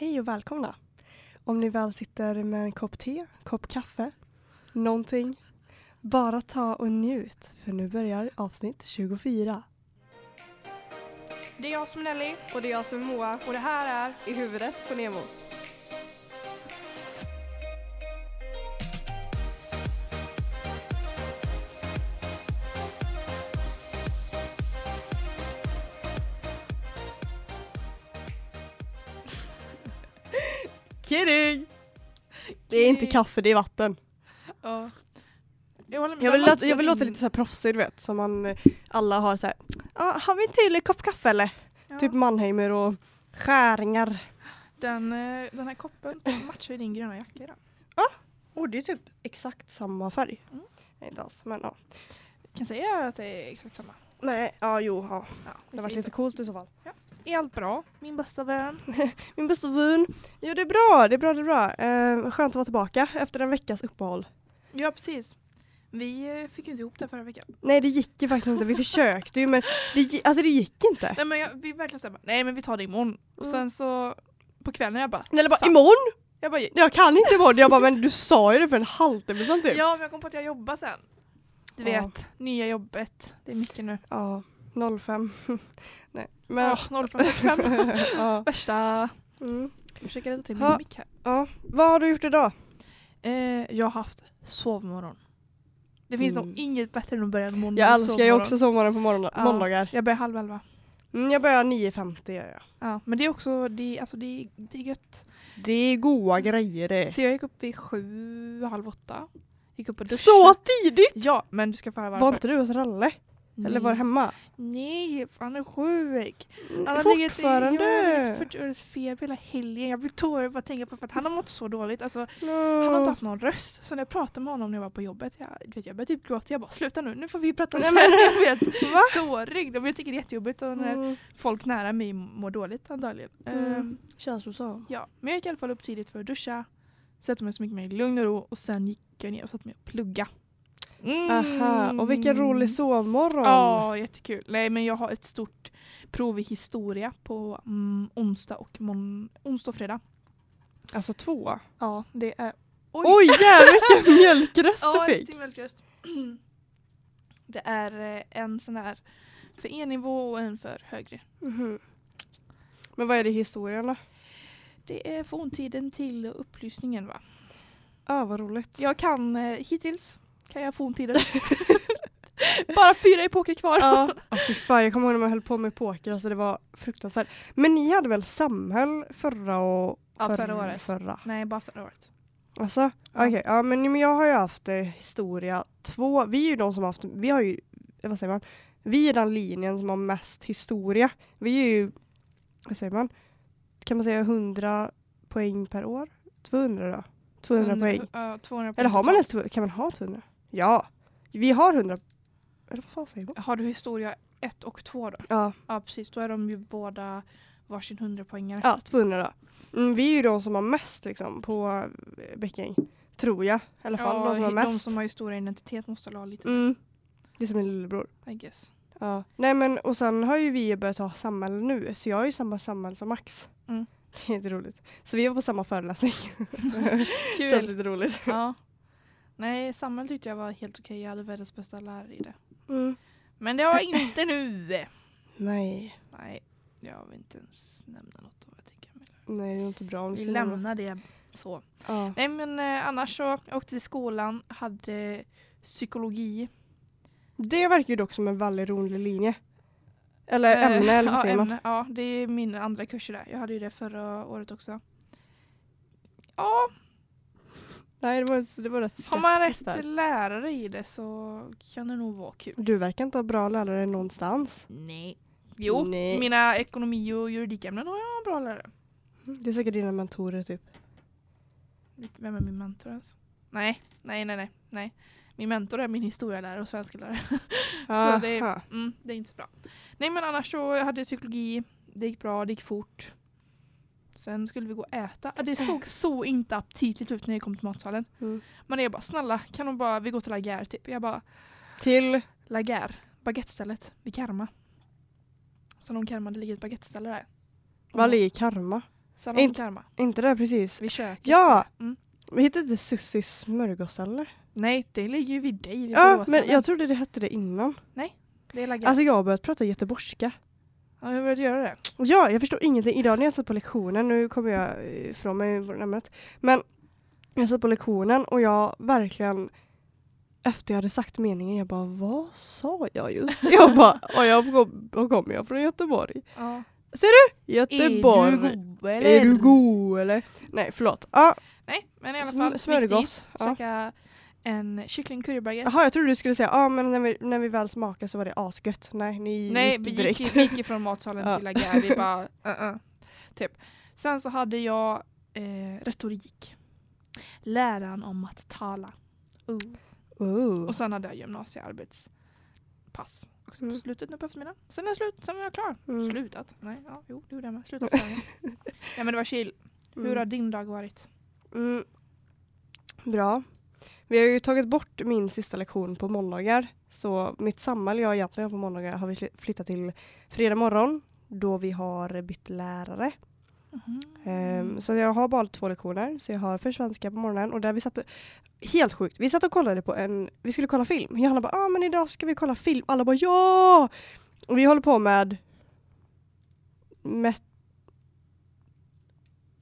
Hej och välkomna. Om ni väl sitter med en kopp te, kopp kaffe, någonting, bara ta och njut för nu börjar avsnitt 24. Det är jag som är Nelly Och det är jag som är Moa och det här är i huvudet på Nemo. Det är inte kaffe, det är vatten. Ja. Jag, håller med. Jag vill, låta, jag vill låta lite så här proffsig, du vet. Som man eh, alla har så här. Ah, har vi en till kopp kaffe eller? Ja. Typ Mannheimer och skäringar. den, eh, den här koppen matchar ju din gröna jacka idag. Och det är typ exakt samma färg. Mm. Inte alls, men ja. Jag kan säga att det är exakt samma. Nej, ja jo, ja. Ja, Det säger lite så. coolt i så fall. Är allt bra? Min bästa vän. Min bästa vän. Jo det är bra, det är bra, det är bra. Eh, skönt att vara tillbaka efter en veckas uppehåll. Ja, precis. Vi eh, fick ju inte ihop det förra veckan. Nej det gick ju faktiskt inte, vi försökte ju men det, alltså det gick inte. Nej men jag, vi verkligen såhär, nej men vi tar det imorgon. Och Mm. sen så på kvällen jag bara, Eller bara Fan. imorgon? jag bara Jag kan inte imorgon. Jag bara men du sa ju det för en halvtimme sedan typ. ja men jag kom på att jag jobbar sen. Du Ja. vet, nya jobbet. Det är mycket nu. Ja, 05. Nej men. Ja, 0545. ja. Värsta... Mm. Jag försöker rätta till min mick här. ja. Vad har du gjort idag? Eh, jag har haft sovmorgon. Det finns Mm. nog inget bättre än att börja en måndag Jag älskar ju också sovmorgon på morgon- Ja. måndagar. Jag börjar halv elva. Mm, jag börjar 9.50 gör jag. Ja, men det är också, det, alltså det, det är gött. Det är goa grejer det. Så jag gick upp vid sju, halv åtta. Gick upp och duschade. Så tidigt! Ja, men du ska få höra varför. Var inte du hos Ralle? Eller var hemma? Nej, han är sjuk. Mm, Han har legat i Fortfarande? 40 års feber hela helgen. Jag blir tårig bara att tänka på för att han har mått så dåligt. Alltså, No. Han har inte haft någon röst. Så när jag pratade med honom när jag var på jobbet, jag, vet, jag började typ gråta. Jag bara sluta nu, nu får vi prata sen. Jag vet, dårig. Men jag tycker det är jättejobbigt och när Mm. folk nära mig mår dåligt antagligen. Mm. Ehm, Känslosam. ja. Men jag gick i alla fall upp tidigt för att duscha, sätta mig så mycket mer i lugn och ro och sen gick jag ner och satte mig och plugga. Mm. Aha, och vilken rolig sovmorgon. Ja, jättekul. Nej men jag har ett stort prov i historia på mm, onsdag och onsdag och fredag. Alltså två. Ja, det är... Oj jävlar vilken mjölkröst Ja, du fick. riktig mjölkröst. Det är eh, en sån här för E-nivå och en för högre. Mhm. Men vad är det i historien då? Det är forntiden till upplysningen va? Ah, vad roligt. Jag kan eh, hittills kan jag forntiden. Bara fyra epoker kvar. Ja, fy fan, jag kommer ihåg när man höll på med poker, alltså det var fruktansvärt. Men ni hade väl samhäll förra och Ja, förr- förra året. Förra. Nej, bara förra året. Alltså, Ja. okej. Ja, men, jag har ju haft eh, historia två. Vi är ju de som har haft, vi har ju, eh, vad säger man? Vi är den linjen som har mest historia. Vi är ju, vad säger man? Kan man säga 100 poäng per år? 200 då? 200 poäng. Ja, 200 Eller har man ens, 200? kan man ha 200? Ja, vi har 100. Eller vad fan säger man? Har du historia 1 och 2 då? Ja, Ja precis, då är de ju båda varsin 100 poängare. ja 200 då. Mm, vi är ju de som har mest liksom på eh, Bäcking. Tror jag. I alla fall de som har de mest. som har historia identitet måste ha lite Mm. Det är som min lillebror. I guess. Ja. Nej men och sen har ju vi börjat ha samhälle nu så jag är ju samma samhälle som Max. Mm. Det är inte roligt. Så vi var på samma föreläsning. Känns Kul. lite roligt. ja. Nej, Samuel tyckte jag var helt okej. Jag hade världens bästa lärare i det. Mm. Men det har jag inte nu. Nej. Nej, jag vill inte ens nämna något om vad jag tycker. om lärare. Nej det är inte bra om Vi lämnar det så. Ja. Nej men eh, annars så, jag åkte till skolan, hade psykologi. Det verkar ju dock som en väldigt rolig linje. Eller ämne eller vad ja, säger man? ämne. Ja, det är min andra kurs där. Jag hade ju det förra året också. Ja, Nej det var, det var rätt har man rätt där. lärare i det så kan det nog vara kul. Du verkar inte ha bra lärare någonstans. Nej. Jo, Nej. mina ekonomi och juridikämnen har jag bra lärare. Det är säkert dina mentorer typ. Vem är min mentor ens? Nej, nej, nej, nej. nej. Min mentor är min historielärare och svenska lärare. så det, mm, det är inte så bra. Nej men annars så jag hade jag psykologi, det gick bra, det gick fort. Sen skulle vi gå och äta. Det såg så inte aptitligt ut när jag kom till matsalen. Mm. Men jag bara snälla kan de bara, vi går till Laguerre typ. Jag bara Till Laguerre, baguettestället vid Karma. Så någon Karma, det ligger ett baguetteställe där. Vad ligger karma? Salong Inte- Karma. Inte det precis. Vid köket. Ja! Mm. Men Hette det Sussis smörgås eller? Nej, det ligger ju vid dig. Vid Ja, men jag trodde det hette det innan. Det är laggat. Alltså jag har börjat prata göteborgska. Ja, jag börjat göra det. Ja, jag förstår ingenting. Idag när jag satt på lektionen, nu kommer jag ifrån mig från ämnet. Men jag satt på lektionen och jag verkligen efter jag hade sagt meningen, jag bara vad sa jag just? Jag bara, och jag kom, och kommer jag från Göteborg? Ja. Göteborg! Är du god eller? Är du god eller? Nej förlåt. Ja, Nej, men i alla fall. Smörgås. Ja. Käka en kyckling currybaguette. Jaha, jag trodde du skulle säga, ja men när vi, när vi väl smakade så var det asgött. Nej, ni Nej, gick vi direkt. gick, vi gick ifrån matsalen till Lagar. Vi bara, uh-uh. Typ. Sen så hade jag eh, retorik. Läran om att tala. Uh. oh. Och sen hade jag gymnasiearbetspass också Mm. på slutet nu på eftermiddagen. Sen är jag slut, sen var jag klar. Mm. Slutat? Nej, ja, jo, det gjorde jag med. Slutat dagen. Ja men det var chill. Hur har din dag varit? Mm. Bra. Vi har ju tagit bort min sista lektion på måndagar. Så mitt samhälle jag egentligen har på måndagar har vi fly- flyttat till fredag morgon. Då vi har bytt lärare. Mhm. Ehm, så jag har bara två lektioner. Så jag har för svenska på morgonen. Och där vi satt och, Helt sjukt. Vi satt och kollade på en... Vi skulle kolla film. Johanna bara ah, men idag ska vi kolla film. Alla bara ja! Och vi håller på med... Met,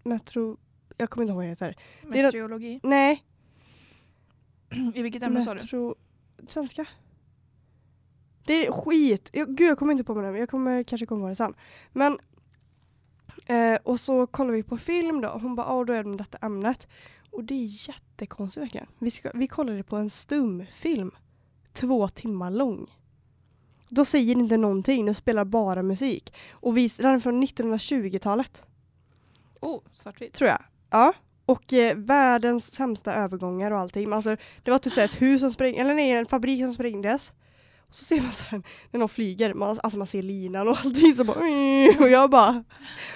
metro... Jag kommer inte ihåg vad det heter. är något- Meteorologi. Nej, I vilket ämne sa du? Metro... Svenska. Det är skit. Jag, gud jag kommer inte på mig det. Jag kommer kanske komma på det sen. Men eh, och så kollar vi på film då. Hon bara, ja då är det med detta ämnet. Och det är jättekonstigt verkligen. Vi, ska, vi kollade på en stumfilm. Två timmar lång. Då säger det inte någonting. Den spelar bara musik. Och vi, den är från 1920-talet. Oh, svartvitt. Tror jag. Ja. Och eh, världens sämsta övergångar och allting. Men Alltså, det var typ så ett hus som sprängdes, eller nej, en fabrik som sprängdes. Och så ser man här, när någon flyger, man, alltså man ser linan och allting så bara och jag bara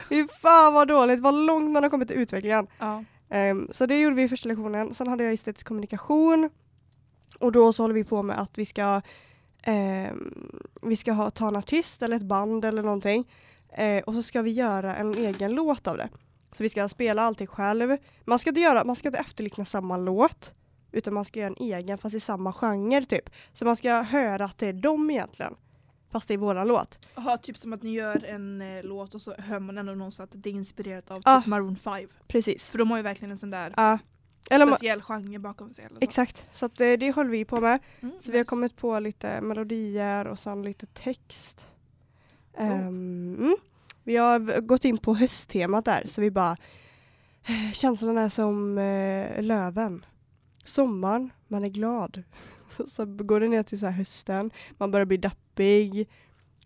Fy fan vad dåligt, vad långt man har kommit i utvecklingen. Ja. Ehm, så det gjorde vi i första lektionen. Sen hade jag estetisk kommunikation. Och då så håller vi på med att vi ska ehm, vi ska ha, ta en artist eller ett band eller någonting. Eh, och så ska vi göra en egen låt av det. Så vi ska spela allting själv. Man ska inte, göra, man ska inte efterlikna samma låt. Utan man ska göra en egen fast i samma genre typ. Så man ska höra att det är dem egentligen. Fast det är våran låt. Aha, typ som att ni gör en eh, låt och så hör man ändå någonstans att det är inspirerat av Ah. typ Maroon 5. Precis. För de har ju verkligen en sån där Ja. Eller speciell genre bakom sig. Eller så. exakt. Så att, eh, det håller vi på med. Mm, Så vi har nice. kommit på lite melodier och sen lite text. Oh. Ehm, mm. Vi har gått in på hösttemat där så vi bara äh, Känslan är som eh, löven. Sommaren, man är glad. Så går det ner till så här hösten, man börjar bli deppig.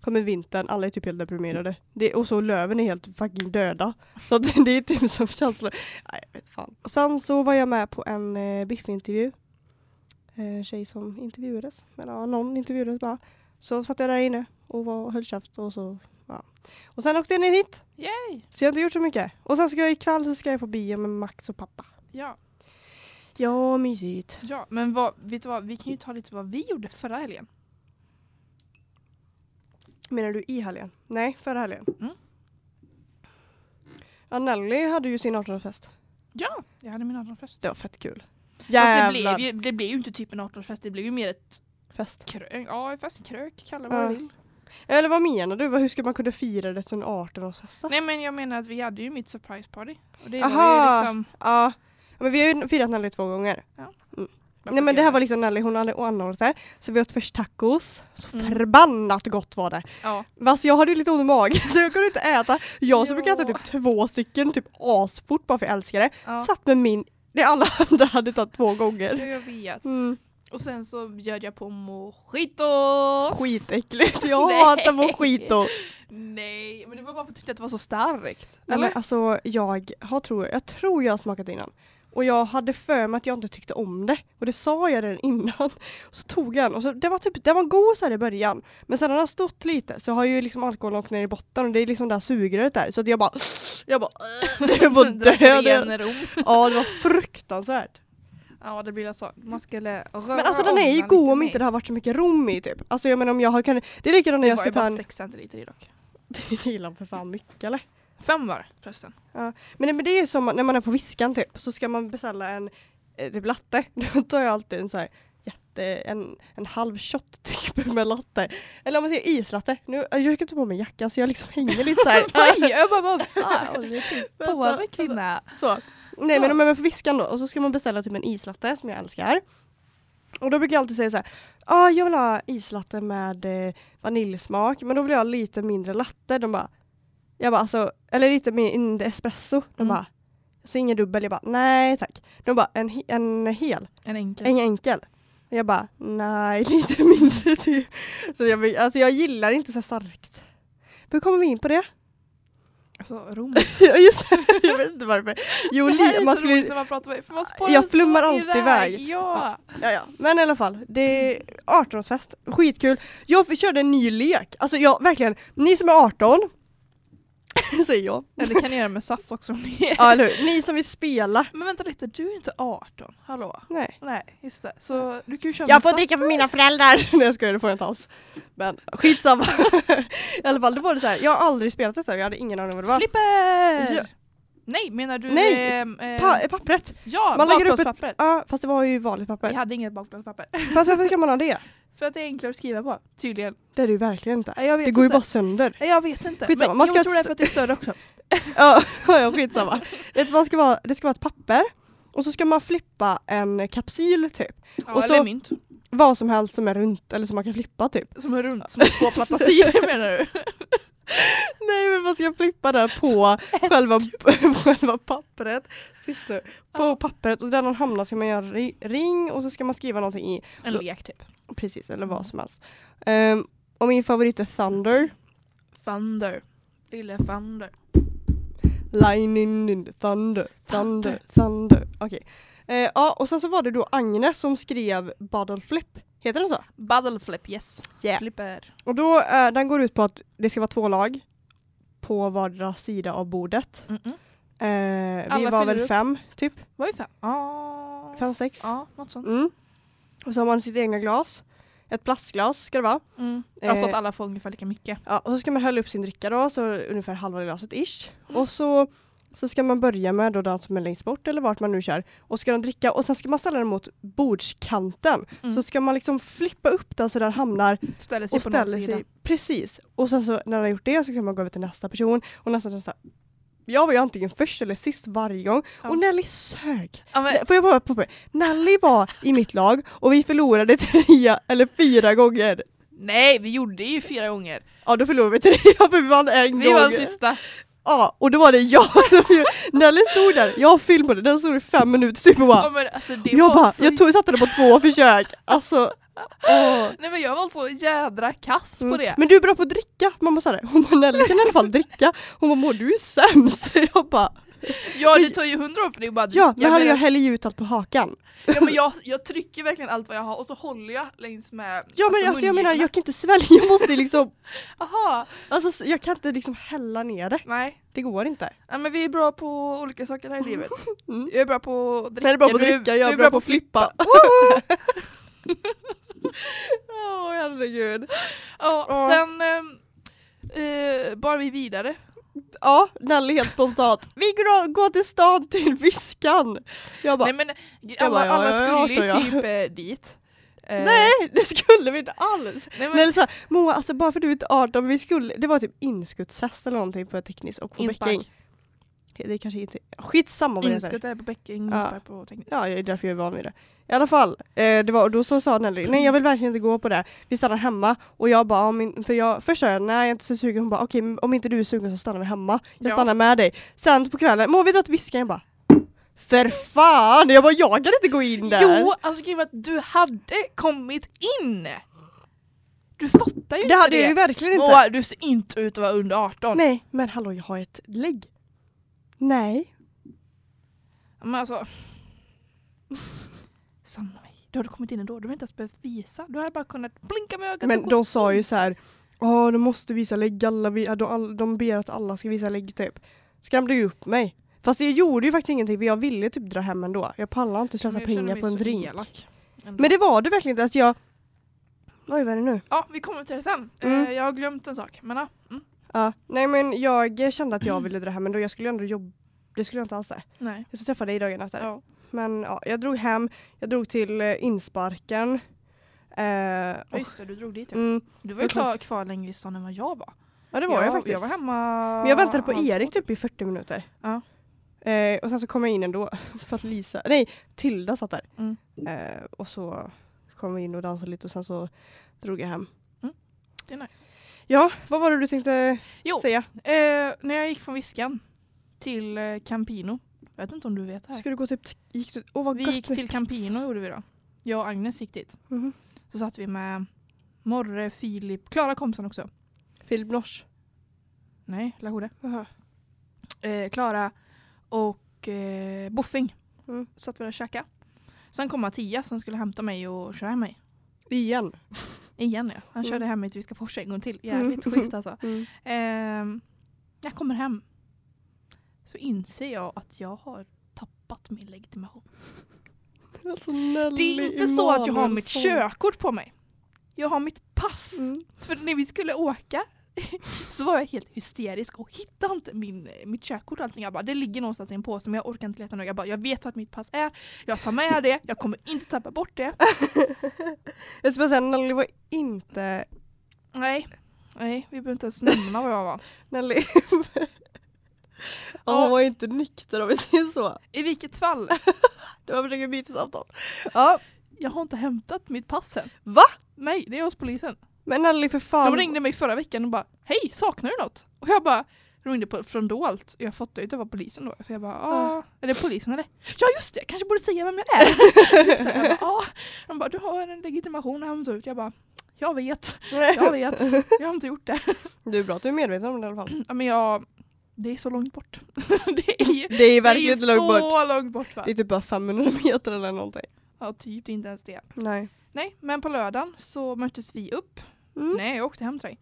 Kommer vintern, alla är typ helt deprimerade. Det, och så löven är helt fucking döda. Så det är typ som känslan. Nej, jag vet fan. Sen så var jag med på en eh, biffintervju eh, tjej som intervjuades. Eller ja, någon intervjuades bara. Så satt jag där inne och var, höll käft och så. Ja. Och sen åkte jag ner hit. Yay! Så jag har inte gjort så mycket. Och sen ska jag ikväll så ska jag på bio med Max och pappa. Ja. Ja, mysigt. ja, men vad, vet du vad, vi kan ju ta lite vad vi gjorde förra helgen. Menar du i helgen? Nej, förra helgen. Mm. Ja, Nelly hade ju sin 18-årsfest. Ja, jag hade min 18-årsfest. Det var fett kul. Fast det Jävlar blev, ju, det blev ju inte typ en 18-årsfest, det blev ju mer ett fest. krök. Ja, fest, krök, kalla det Ja. vad du vill. Eller vad menar du? Hur ska man kunna fira det som en 18-årsfest? då? Nej men jag menar att vi hade ju mitt surprise party. Och det Aha. var ju liksom... Ja. Men vi har ju firat Nelly två gånger. Nej men det här var liksom Nelly, hon hade anordnat det. Så vi åt först tacos. Så Mm. förbannat gott var det. Ja. Alltså jag hade ju lite ont i magen så jag kunde inte äta. Jag som Ja. brukar äta typ två stycken typ asfort bara för jag älskar det. ja. Satt med min, det alla andra hade tagit två gånger. Jag vet. Mm. Och sen så bjöd jag på mojitos. Skitäckligt, jag Nej. hatar mojito. Nej, men det var bara för att jag tyckte att det var så starkt. Nej, Eller? men alltså jag har tror, jag tror jag har smakat innan. Och jag hade för mig att jag inte tyckte om det. Och det sa jag redan innan. Så tog jag den och så, det var typ, det var god så här i början. Men sen när den har stått lite så har ju liksom alkoholen åkt ner i botten och det är liksom det här sugröret där. Så att jag bara, jag bara, det var Drack död. Ja det var fruktansvärt. Ja det blir så. Man skulle röra Men alltså den är ju god om inte det har varit så mycket rom i typ. Alltså jag menar om jag har kan, det är likadant när Det jag var ska ju ta bara en 6 centiliter i dock. Det gillar för fan mycket eller? Fem var det, förresten. Men det, men det är ju som när man är på Viskan typ, så ska man beställa en eh, typ latte. Då tar jag alltid en så här jätte, en, en halv shot typ med latte. Eller om man säger islatte. Nu, jag ska ta på mig jackan så jag liksom hänger lite så här. Aj, jag bara, vad fan håller du på med kvinna? Så. Nej Så. men man är på Viskan då och så ska man beställa typ en islatte som jag älskar. Och då brukar jag alltid säga så här. Ah, jag vill ha islatte med eh, vaniljsmak men då vill jag ha lite mindre latte. De bara. Jag bara alltså, eller lite mindre espresso. De Mm. bara. Så ingen dubbel. Jag bara nej tack. De bara en, en hel, En enkel. en enkel. Och jag bara nej lite mindre typ. Så jag, alltså jag gillar inte så starkt. Hur kommer vi in på det? Alltså Rom. Ja, Just det, jag vet inte varför. Jo, det här är man så skulle, roligt när man pratar med för man Jag flummar alltid iväg. Ja. Ja, ja. Men i alla fall, det är 18-årsfest. Skitkul. Jag körde en ny lek. Alltså jag verkligen, ni som är 18, säger jag. Eller kan ni göra med saft också om ni. Ja, eller hur? Ni som vill spela. Men vänta lite, du är inte 18. Hallå? Nej. Nej, just det. Så du kan ju köra Jag med får saft. dricka för mina föräldrar. Nej jag skojar, det får jag inte alls. Men skitsamma. I alla fall, då var det så här. jag har aldrig spelat detta, jag hade ingen aning vad det var. Flipper! Ja. Nej, menar du... Nej, ehm, ehm, Pa pappret. ja, man lägger upp ett- bakplåtspappret. Ja, fast det var ju vanligt Vi papper. hade inget bakplåtspapper. Fast varför ska man ha det? För att det är enklare att skriva på, tydligen. Det är det ju verkligen inte. Det går ju inte. bara sönder. Jag vet inte. Skitsamma, Men man ska jag tror det är för att det är större också. Ja, ja skitsamma. Det, man ska vara, det ska vara ett papper och så ska man flippa en kapsyl typ. Ja, Och eller så- mynt. Vad som helst som är runt eller som man kan flippa typ. Som är runt, som två platta sidor menar du? Nej men man ska flippa där på själva, på själva pappret. Sist nu. På Ja. pappret och där den hamnar ska man göra ri- ring och så ska man skriva någonting i. En lek typ. Precis, eller Mm. vad som helst. Ehm, och min favorit är Thunder. Thunder. Ville Thunder. Lightning in the thunder, thunder, thunder. Okej. Eh, ja, och sen så var det då Agnes som skrev Bottle Flip. Heter den så? Bottle flip, yes. Yeah. Flipper. Och då, eh, den går ut på att det ska vara två lag på vardera sida av bordet. Mm -mm. Eh, vi var väl upp. fem, typ. Var vi fem? Ja. Fem, sex. Ja, något sånt. Mm. Och så har man sitt egna glas. Ett plastglas ska det vara. Mm. Alltså Eh, att alla får ungefär lika mycket. Ja, och så ska man hälla upp sin dricka då, så ungefär halva glaset ish. Mm. Och så, så ska man börja med då den som är längst bort eller vart man nu kör. Och ska den dricka och sen ska man ställa den mot bordskanten. Mm. Så ska man liksom flippa upp den så den hamnar Ställer sig och på ställer sig precis. Och sen så när man har gjort det så kan man gå över till nästa person och nästa nästa. Jag var ju antingen först eller sist varje gång Ja. och Nelly sög. Ja, men, Får jag bara på Nelly var i mitt lag och vi förlorade tre eller fyra gånger. nej, vi gjorde det ju fyra gånger. Ja då förlorade vi tre för vi vann en Vi gång. var sista. Ja och då var det jag som Nelly stod där, jag har film på det, den stod i fem minuter typ och bara Ja, men, alltså, jag bara, så... jag tog, satte det på två försök. Alltså, åh. Nej men jag var så jädra kass på Mm. det. Men du är bra på att dricka, mamma sa det. Hon bara Nelly kan i alla fall dricka. Hon bara mår du är sämst. Jag bara Ja det tar ju hundra år för det är bara att ja, dricka, men hallå, jag häller ju ut allt på hakan. ja, men jag, jag trycker verkligen allt vad jag har och så håller jag längs med Ja men alltså, jag menar jag kan inte svälja, jag måste liksom, Aha, alltså jag kan inte liksom hälla ner det. nej. Det går inte. Ja, men vi är bra på olika saker här i livet. Mm. Jag är bra på att dricka, Jag är bra på att du dricka, jag du är bra på att flippa. Woho! Åh herregud. Ja, Ja. sen ehm, eh, bar vi vidare. Ja, Nelly helt spontant. Vi går, till stan till Viskan. Jag bara, Nej men alla, alla skulle ju typ eh, dit. Eh, nej det skulle vi inte alls. nej men, Men så här, Moa, alltså bara för du är inte 18, vi skulle, det var typ inskuttsfest eller någonting på tekniskt och på Bäcking. Det är kanske inte, skitsamma vad det heter. Är på bäcken, Ja. på tekniskt. Ja, det är därför jag är van vid det. I alla fall, eh, det var, då så sa Nelly, nej jag vill verkligen inte gå på det. Vi stannar hemma och jag bara, om in, för jag, först sa jag nej jag är inte så sugen. Hon bara, okej men om inte du är sugen så stannar vi hemma. Jag Ja. stannar med dig. Sen på kvällen, må vi dra till Viskan? Jag bara, för fan! Jag bara, jag kan inte gå in där. Jo, alltså grejen att du hade kommit in! Du fattar ju det inte hade det. jag ju verkligen inte. Moa, du ser inte ut att vara under 18. Nej, men hallå jag har ett lägg. Nej. Men alltså... Mig. Du hade kommit in ändå, du hade inte ens behövt visa. Du hade bara kunnat blinka med ögat Men de sa ju så här. Åh, de måste visa lägg. Alla, de, de ber att alla ska visa lägg typ. Skrämde ju upp mig. Fast jag gjorde ju faktiskt ingenting för jag ville typ dra hem ändå. Jag pallar inte slösa pengar på en drink. Men det var det verkligen inte. Att jag... Oj, vad är det nu? Ja, vi kommer till det sen. Mm. Eh, jag har glömt en sak. Men ja. Mm. Ja. Nej men jag kände att jag ville dra hem men då jag skulle ändå jobba. Det skulle jag inte alls det. Nej. Jag ska träffa dig dagen efter. Ja. Men ja, jag drog hem, jag drog till eh, insparken. Eh, Ja, just det, du drog dit ja. mm, Du var ju jag klar, kvar längre i stan än vad jag var. ja det var jag, faktiskt. Jag var hemma... Men jag väntade på Erik två. typ i 40 minuter. Ja. Eh, och sen så kom jag in ändå för att Lisa, nej Tilda satt där. Mm. Eh, och så kom vi in och dansade lite och sen så drog jag hem. Det är nice. Ja, vad var det du tänkte Jo, säga? eh, när jag gick från Viskan till eh, Campino. Jag vet inte om du vet det här. Ska du gå typ, gick du, vad Vi gick till. Campino gjorde vi då. Jag och Agnes gick dit. Mhm. Så satt vi med Morre, Filip, Klara kompisen också. Filip Nors. Nej, Lahore. Eh, Klara och eh, Boffing. Mm. Satt vi där och käkade. Sen kom Mattias som skulle hämta mig och köra hem mig. Igen. Igen ja. Han Mm. körde hem mig till Viskafors en gång till. Jävligt Mm. schysst alltså. Mm. Ehm, jag kommer hem. Så inser jag att jag har tappat min legitimation. Alltså, Det är inte så att jag har mitt körkort på mig. Jag har mitt pass. Mm. För när vi skulle åka så var jag helt hysterisk och hittade inte min, mitt körkort och allting. Jag bara, det ligger någonstans i en påse men jag orkar inte leta nu. Jag bara, jag vet vart mitt pass är. Jag tar med det. Jag kommer inte tappa bort det. Jag ska bara säga, Nelly var inte Nej, nej, vi behöver inte ens nämna vad jag var. Nelly. Ja, hon var inte nykter om vi säger så. I vilket fall, Det var försöker byta samtal. Ja, jag har inte hämtat mitt pass än. va? Nej, det är hos polisen. Men Nelly för fan. De ringde mig förra veckan och bara Hej, saknar du något? Och jag bara de ringde på, från dolt. Jag fattade ju att det var polisen då. Så jag bara, ah, är det polisen eller? Ja just det, jag kanske borde säga vem jag är. så jag bara, ah. De bara, du har en legitimation att hämta ut. Jag bara, jag vet, jag vet. Jag har inte gjort det. Du är bra att du är medveten om det i alla fall. Ja, men jag, det är så långt bort. det är ju, Det är det verkligen inte långt bort. så långt bort va? Det är typ bara 500 meter eller någonting. Ja typ, det inte ens det. Nej. Nej, men på lördagen så möttes vi upp. Mm. Nej, jag åkte hem till dig.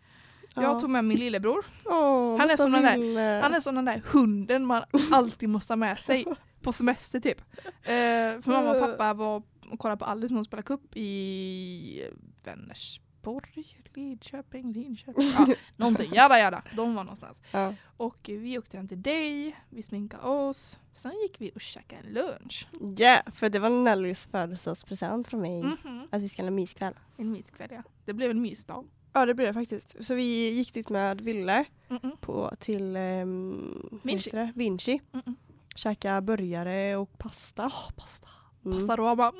Ja. Jag tog med min lillebror. Åh, Han är som den där-. Han är som den där hunden man alltid måste ha med sig på semester typ. Eh, för mamma och pappa var och kollade på Alice när hon spelade cup i Vänersborg, Lidköping, Linköping. Ja, någonting, jada jada. De var någonstans. Ja. Och vi åkte hem till dig, vi sminkade oss. Sen gick vi och käkade en lunch. Ja, för det var Nellys födelsedagspresent från mig. Mhm. Att vi ska ha en myskväll. En myskväll ja. Det blev en mysdag. Ja det blev det faktiskt. Så vi gick dit med Ville Mm-mm. på, till um, Vinci. Vinci. Mm-mm. Käka burgare och pasta. Åh, pasta. Mm. Pasta Roma.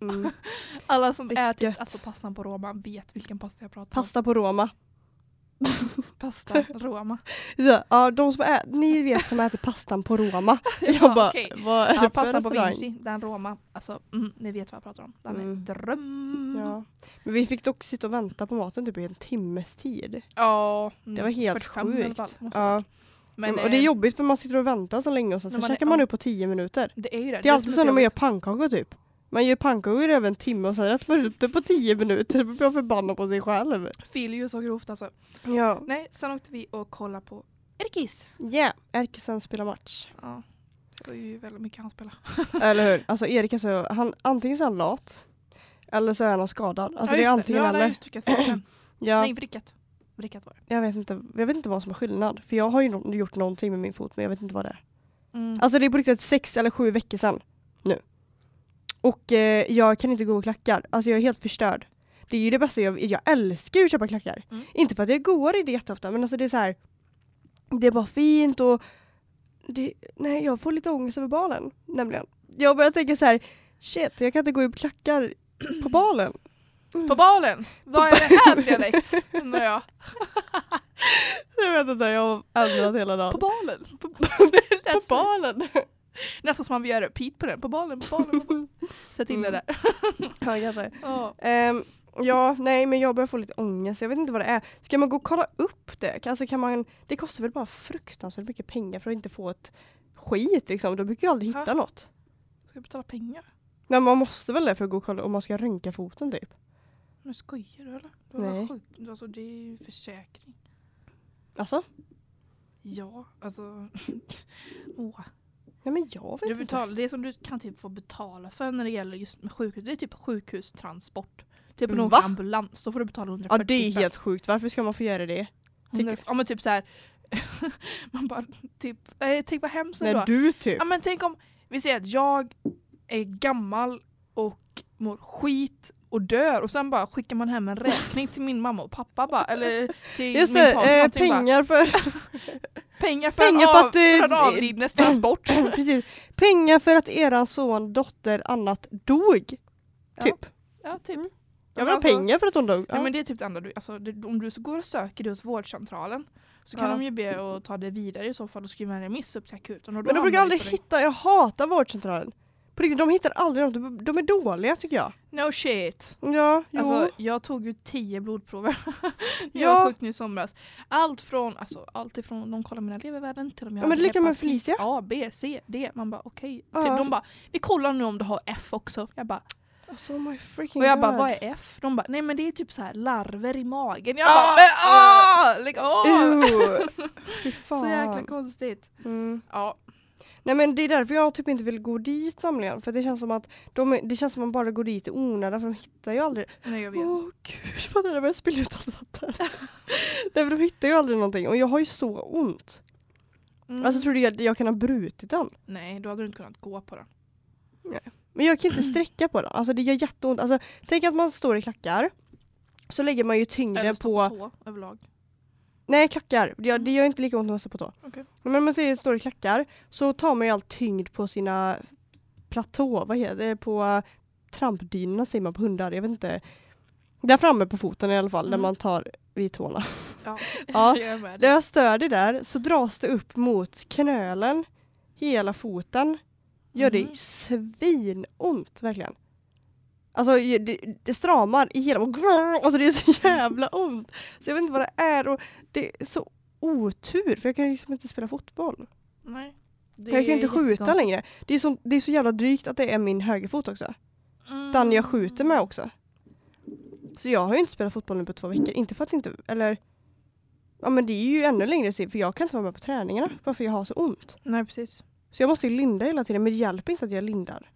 Mhm. Mm. Alla som Riktigt ätit gött. alltså, pastan på Roma vet vilken pasta jag pratar om. Pasta på Roma. Pasta Roma. Ja, de som ä- ni vet som äter pastan på Roma. Jag Ja, bara, okej. vad är Ja, det pastan på? Vinci, den Roma. Alltså, mm, ni vet vad jag pratar om. Den Mm. är dröm. Ja. Men vi fick dock sitta och vänta på maten typ i en timmes tid. Ja, Det var helt 45 i alla fall, sjukt. Ja. Men, och det är eh, jobbigt för man sitter och väntar så länge och så är- käkar man ja. upp på 10 minuter. Det är ju det. Det är alltid så när man gör pannkakor typ. Man gör pannkakor i över en timme och sen äter man upp det på 10 minuter. Då blir man förbannad på sig själv. Fyller ju så grovt alltså. Ja. Nej, sen åkte vi och kollade på Erkis. Yeah, Erkesen spelar match. Ja. Det var ju väldigt mycket han spelade. Eller hur? Alltså Erik är så, han, antingen så är han lat. Eller så är han skadad. Alltså ja, det är just antingen Nu har han eller. Ja, Nej, vrickat. Vrickat var jag, vet inte, jag vet inte vad som är skillnad. För jag har ju no- gjort någonting med min fot men jag vet inte vad det är. Mm. Alltså det är på riktigt sex eller sju veckor sedan nu. Och eh, jag kan inte gå och klackar. Alltså jag är helt förstörd. Det är ju det bästa jag Jag älskar ju att köpa klackar. Mm. Inte för att jag går i det jätteofta men alltså det är så här. Det är bara fint och det, nej jag får lite ångest över balen nämligen. Jag börjar tänka så här. Shit jag kan inte gå i klackar på balen. På balen! Vad är det här för dialekt? Undrar jag. Jag vet inte, jag har ändrat hela dagen. På balen! På, på balen! Nästan som man vill göra Pete på den. På balen, på balen. På balen. Sätt in Mm. det där. Ja kanske. Ja. Ehm, ja, nej men jag börjar få lite ångest. Jag vet inte vad det är. Ska man gå och kolla upp det? Alltså kan man, det kostar väl bara fruktansvärt mycket pengar för att inte få ett skit liksom. Då brukar jag aldrig hitta Ja. något. Ska jag betala pengar? Men man måste väl det för att gå och kolla om man ska röntga foten typ. Nu skojar du eller? Det var Nej. sjukt. Alltså det är ju försäkring. Alltså? Ja, alltså. Åh. Nej men jag vet Du inte. betalar, det som du kan typ få betala för när det gäller just med sjukhus, det är typ sjukhustransport. Typ en Va? ambulans, då får du betala 140 Ja det är helt sjukt. Varför ska man få göra det? Tycker- Ja men typ så här. man bara typ, nej tänk vad hemskt Nej ändå. du typ. Ja men tänk om, vi säger att jag är gammal och mår skit och dör och sen bara skickar man hem en räkning till min mamma och pappa bara, eller till Just min partner eh, någonting bara, pengar för, pengar för, pengar en, för av, att du- för en avlidnes transport. precis, pengar för att eran son, dotter, annat dog. Ja. Typ. ja typ. Mm. Ja, Jag vill ha alltså- pengar för att hon dog. Ja. Ja. men det är typ det enda du, alltså, det, om du så går och söker det hos vårdcentralen så kan Ja. de ju be att ta det vidare i så fall och skriva en remiss upp till akuten. Men de brukar aldrig hitta, jag hatar vårdcentralen. På riktigt, de hittar aldrig något, de- är dåliga tycker jag. No shit. Ja, jo. Alltså, jag tog ju tio blodprover jag Ja. var sjuk nu i somras. Allt från, alltså, allt ifrån de kollar mina levervärden till om jag Ja, men lika med Felicia. A, B, C, D. Man bara okej. Ja. Till- De bara, vi kollar nu om du har F också. Jag bara, alltså, oh my freaking och jag bara, God. vad är F? De bara, nej men det är typ så här larver i magen. Jag Ah, bara, men ah! Lägg av! Så jäkla konstigt. Mm. Ja, Nej men det är därför jag typ inte vill gå dit nämligen. För det känns som att de, är- det känns som att man bara går dit i onödan för de hittar ju aldrig. nej jag vet. Åh gud vad det där börjar spilla ut allt vatten. Nej för de hittar ju aldrig någonting och jag har ju så ont. Mm. Alltså tror du att jag kan ha brutit den? nej, då hade du inte kunnat gå på den. Men jag kan inte sträcka på den. Alltså det gör jätteont. Alltså tänk att man står i klackar. Så lägger man ju Eller tyngden på... på tå överlag. Nej klackar. Det gör, det gör inte lika ont när man står på tå. Okej. Men om man säger står i klackar så tar man ju all tyngd på sina platå, vad heter det, på uh, trampdynorna säger man på hundar, jag vet inte. Där framme på foten i alla fall, där Mm. man tar vid tårna. Ja, Ja, jag är med Där dig. jag stör det där så dras det upp mot knölen, hela foten. Gör Mhm. det svinont verkligen. Alltså det, det stramar i hela, alltså det är så jävla ont. Så jag vet inte vad det är och det är så otur för jag kan liksom inte spela fotboll. Nej. Jag kan ju inte skjuta längre. Det är, så, det är så jävla drygt att det är min högerfot också. Den jag skjuter med också. Så jag har ju inte spelat fotboll nu på två veckor. Inte för att inte, eller Ja men det är ju ännu längre tid för jag kan inte vara med på träningarna bara för jag har så ont. Nej precis. Så jag måste ju linda hela tiden men det hjälper inte att jag lindar.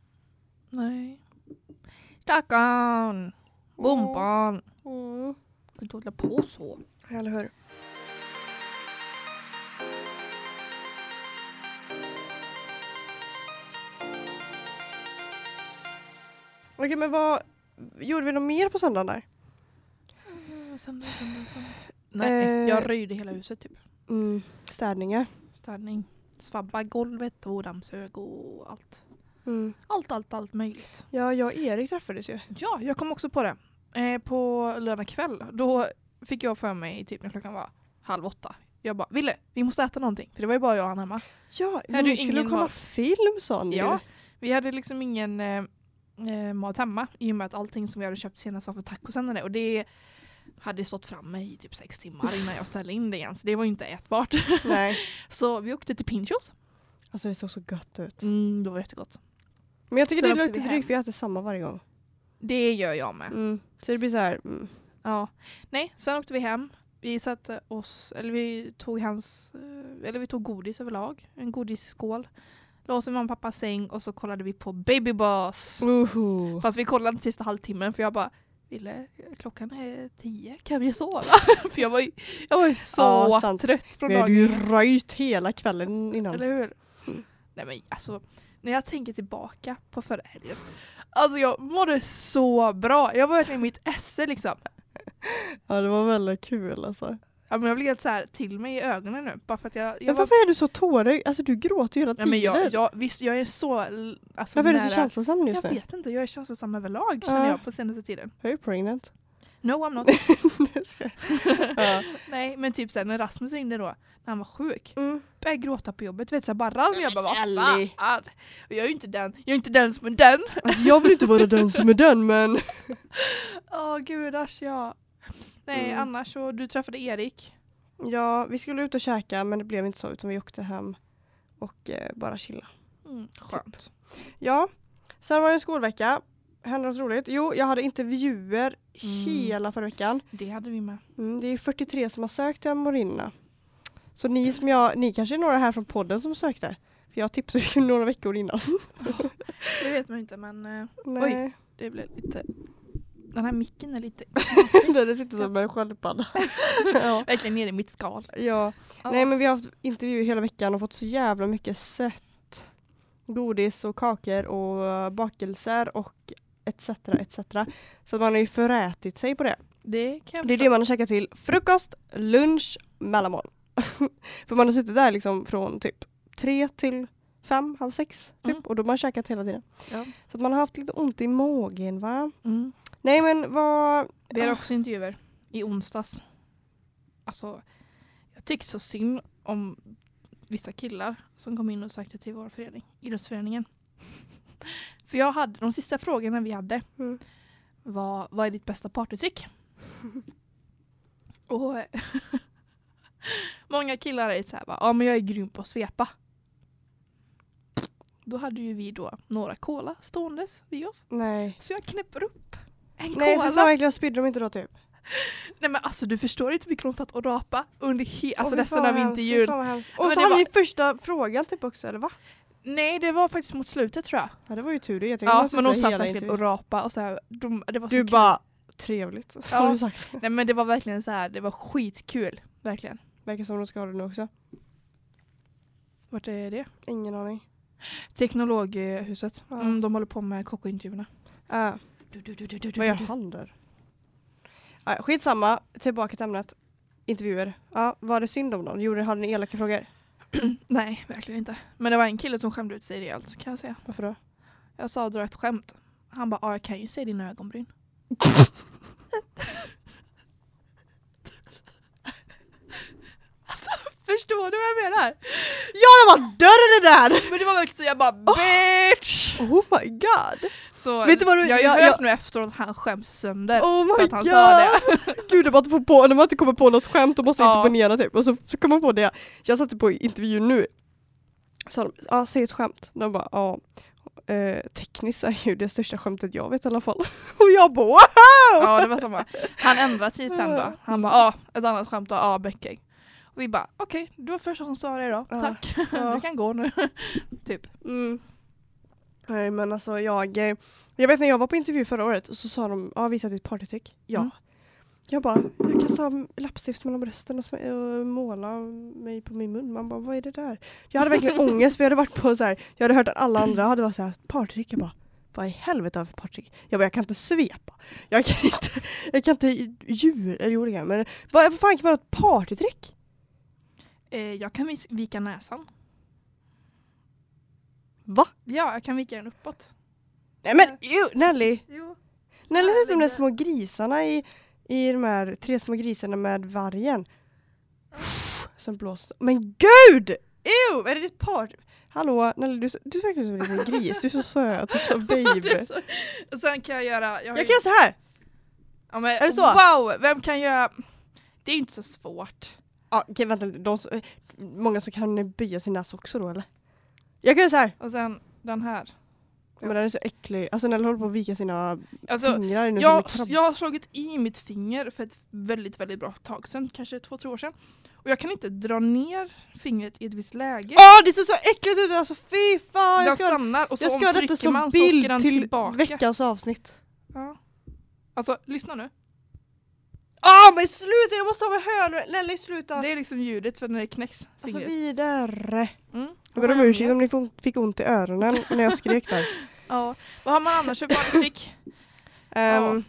Nej. Stackarn! Bomban! Mm. Kan inte hålla på så. Eller hur? Okej men vad Gjorde vi något mer på söndagen där? Söndag, söndag, söndag. Nej, Eh. jag röjde hela huset typ. Mm, städningar. Städning. Svabba golvet och dammsög och allt. Mm. Allt, allt, allt möjligt. Ja, jag och Erik träffades ju. Ja, jag kom också på det. Eh, på lördag kväll, då fick jag för mig typ när klockan var halv åtta. Jag bara, Ville, vi måste äta någonting. För det var ju bara jag och han hemma. Ja, Hade vi skulle kolla mat. film sa ni Ja, vi hade liksom ingen eh, eh, mat hemma i och med att allting som vi hade köpt senast var för tacosen och det hade stått framme i typ sex timmar innan jag ställde in det igen. Så det var ju inte ätbart. Nej. Så vi åkte till Pinchos. Alltså det såg så gött ut. Mm, det var jättegott. Men jag tycker Sen det hem. drygt för jag äter samma varje gång. Det gör jag med. Mm. Så det blir så här. Mm. Ja. Nej, sen åkte vi hem. Vi satte oss, eller vi tog hans, eh, eller vi tog godis överlag. En godisskål. I mamma och pappas säng och så kollade vi på Baby Boss. Uhu. Fast vi kollade inte sista halvtimmen för jag bara Ville, klockan är tio, kan vi sova? för jag var ju, jag var ju så Ja, trött från Vi hade ju dagen. röjt hela kvällen innan. Eller hur? Mm. Nej men alltså, när jag tänker tillbaka på förra helgen. Alltså jag mådde så bra. Jag var verkligen i mitt esse liksom. Ja det var väldigt kul alltså. Ja, men jag blir helt så här till mig i ögonen nu. Bara för att jag, jag Men var varför är du så tårig? Alltså du gråter ju hela tiden. men jag, jag, visst, jag är så alltså, varför är du nära. så känslosam just Jag nu? vet inte, jag är känslosam överlag känner Ja. jag på senaste tiden. Are you pregnant? No I'm not. Jag ja. Nej men typ sen när Rasmus ringde då, när han var sjuk, mm. började gråta på jobbet, vet såhär bara rann. Jag bara vad fan. Och jag är ju inte den, jag är inte den som är den. Alltså jag vill inte vara den som är den men Åh gudars ja. Nej Mm. annars så, du träffade Erik. Ja, vi skulle ut och käka men det blev inte så utan vi åkte hem och eh, bara chilla. Mm, skönt. Ja, sen var det en skolvecka. Hände något roligt? Jo, jag hade intervjuer Mm. hela förra veckan. Det hade vi med. Mm, det är 43 som har sökt till Amorina. Så ni som jag, ni kanske är några här från podden som sökte. För jag tipsade ju några veckor innan. Det vet man inte men eh, Nej. det blev lite Den här micken är lite det sitter som en sköldpadda. ja. verkligen nere i mitt skal. ja. Ja. Nej men vi har haft intervjuer hela veckan och fått så jävla mycket sött. Godis och kakor och bakelser och etc. etc. Så man har ju förätit sig på det. det kan Det är det man har käkat till frukost, lunch, mellanmål. För man har suttit där liksom från typ tre till fem, halv sex typ. Mm. Och då har man käkat hela tiden. Ja. Så man har haft lite ont i magen va? Mm. Nej men vad... Vi hade Ah. också intervjuer i onsdags. Alltså, jag tycker så synd om vissa killar som kom in och sökte till vår förening, idrottsföreningen. För jag hade, de sista frågorna vi hade Mm. var vad är ditt bästa partytrick? och många killar är så här, bara, ja men jag är grym på att svepa. Då hade ju vi då några cola ståendes vid oss. Nej. Så jag knäpper upp en Nej för cola. fan verkligen spydde de inte då typ? Nej men alltså du förstår inte hur mycket de satt och rapa under he- alltså resten av intervjun. hemskt. men Och så det hade var- ni första frågan typ också eller va? Nej det var faktiskt mot slutet tror jag. Ja det var ju tur det. Jag Ja men de satt verkligen och rapa och så här, de, det var Du bara trevligt. Ja. Har du sagt. Nej men det var verkligen så här, det var skitkul. Verkligen. Verkar som de ska ha det nu också. Vart är det? Ingen aning. Teknologhuset. Ja. Mm, de håller på med kockintervjuerna. Äh, vad gör han där? Ja, skitsamma, tillbaka till ämnet. Intervjuer. Ja, var det synd om dem? Gjorde, hade ni elaka frågor? Nej, verkligen inte. Men det var en kille som skämde ut sig rejält kan jag säga. Varför då? Jag sa dra ett skämt. Han bara, ja jag kan ju se dina ögonbryn. alltså, förstår du vad jag menar? Ja det var dörr det där! Men det var verkligen så jag bara bitch! Oh my god! Så Vet du vad du- jag har ju hört nu efteråt att han skäms sönder. Oh för my att han god! sa det. Gud det bara att få på, när man inte kommer på något skämt då måste man Ja. interponera typ. Och så, så kommer man på det. Jag satt på intervjun nu. Så de, ja säg ett skämt. De bara, ja. Eh, tekniskt är ju det största skämtet jag vet i alla fall. Och jag bara wow! Ja det var samma. Han ändrade sig sen då. Han bara ja, ett annat skämt då, ja bäckägg. Och vi bara okej, du var första som sa det då. Ja. Tack. Ja. Du kan gå nu. typ. Mm. Nej men alltså jag, eh, jag vet när jag var på intervju förra året och så sa de, ja visa ditt partytrick. Ja. Mm. Jag bara, jag kan ta läppstift mellan brösten och, och måla mig på min mun. Man bara, vad är det där? Jag hade verkligen ångest jag hade varit på så här, jag hade hört att alla andra hade varit så här partytrick. Jag bara, vad i helvete har jag för partytrick? Jag bara, jag kan inte svepa. Jag kan inte, jag kan inte djur, eller jo det kan jag, men vad, vad fan kan man ha ett partytrick? Eh, jag kan vika näsan. Va? Ja, jag kan vika den uppåt. Nej men ju, Nelly! Jo. Nelly ser ut som de där små grisarna i, i de här tre små grisarna med vargen. Som blåser. Men gud! Ew! Är det ditt par? Hallå Nelly, du, du är verkligen som en liten gris. Du är så söt och så baby. Så- Och sen kan jag göra... Jag, Jag ju- kan göra så här. ja, men, är det så? Wow, vem kan göra... Det är inte så svårt. Ja, okej vänta. De, som- många som kan böja sin näsa också då eller? Jag kan göra så här. Och sen den här. Men den är så äcklig. Alltså Nelly håller på att vika sina Alltså, fingrar nu jag, jag har slagit i mitt finger för ett väldigt, väldigt bra tag sedan. Kanske två, tre år sedan. Och jag kan inte dra ner fingret i ett visst läge. Åh det ser så äckligt ut! Alltså fy fan! den Jag ska, stannar och så jag ska ha detta trycker som man så åker bild den till tillbaka. veckans avsnitt. Ja. Alltså, lyssna nu. Ah men sluta! Jag måste ha med hörlurar! Nelly sluta! Det är liksom ljudet för när det knäcks. Alltså fingret. vidare. Mm. Jag ber om ursäkt om ni fick ont i öronen när jag skrek där. Ja. Vad har man annars för partytrick? Ehm,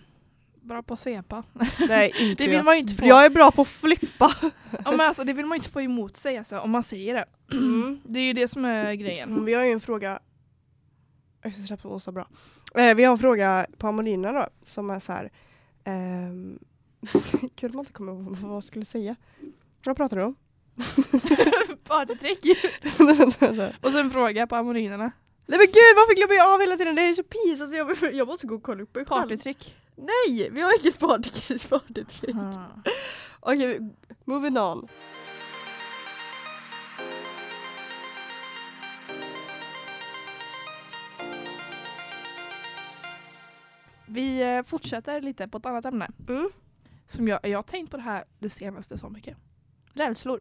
Bra på att svepa. Nej inte Det vill jag. man ju inte få. Jag är bra på att flippa. Ja, men alltså, det vill man ju inte få emot sig alltså, om man säger det. Mm. Det är ju det som är grejen. Mm, Vi har ju en fråga. Jag ska släppa onsdag bra. Eh, vi har en fråga på Amorina då som är så här. ehm, Kul om man inte kommer ihåg vad jag skulle säga. Vad pratar du om? Partytrick. Och så en fråga på amorinerna. Nej men gud varför glömmer jag av hela tiden? Det är så pinsamt. Jag, jag måste gå och kolla upp mig själv. Partytrick. Nej! Vi har inget partytrick. partytrick. Ah. Okej, moving on. Vi eh, fortsätter lite på ett annat ämne. Mm. Som jag, jag har tänkt på det här det senaste så mycket. Rädslor.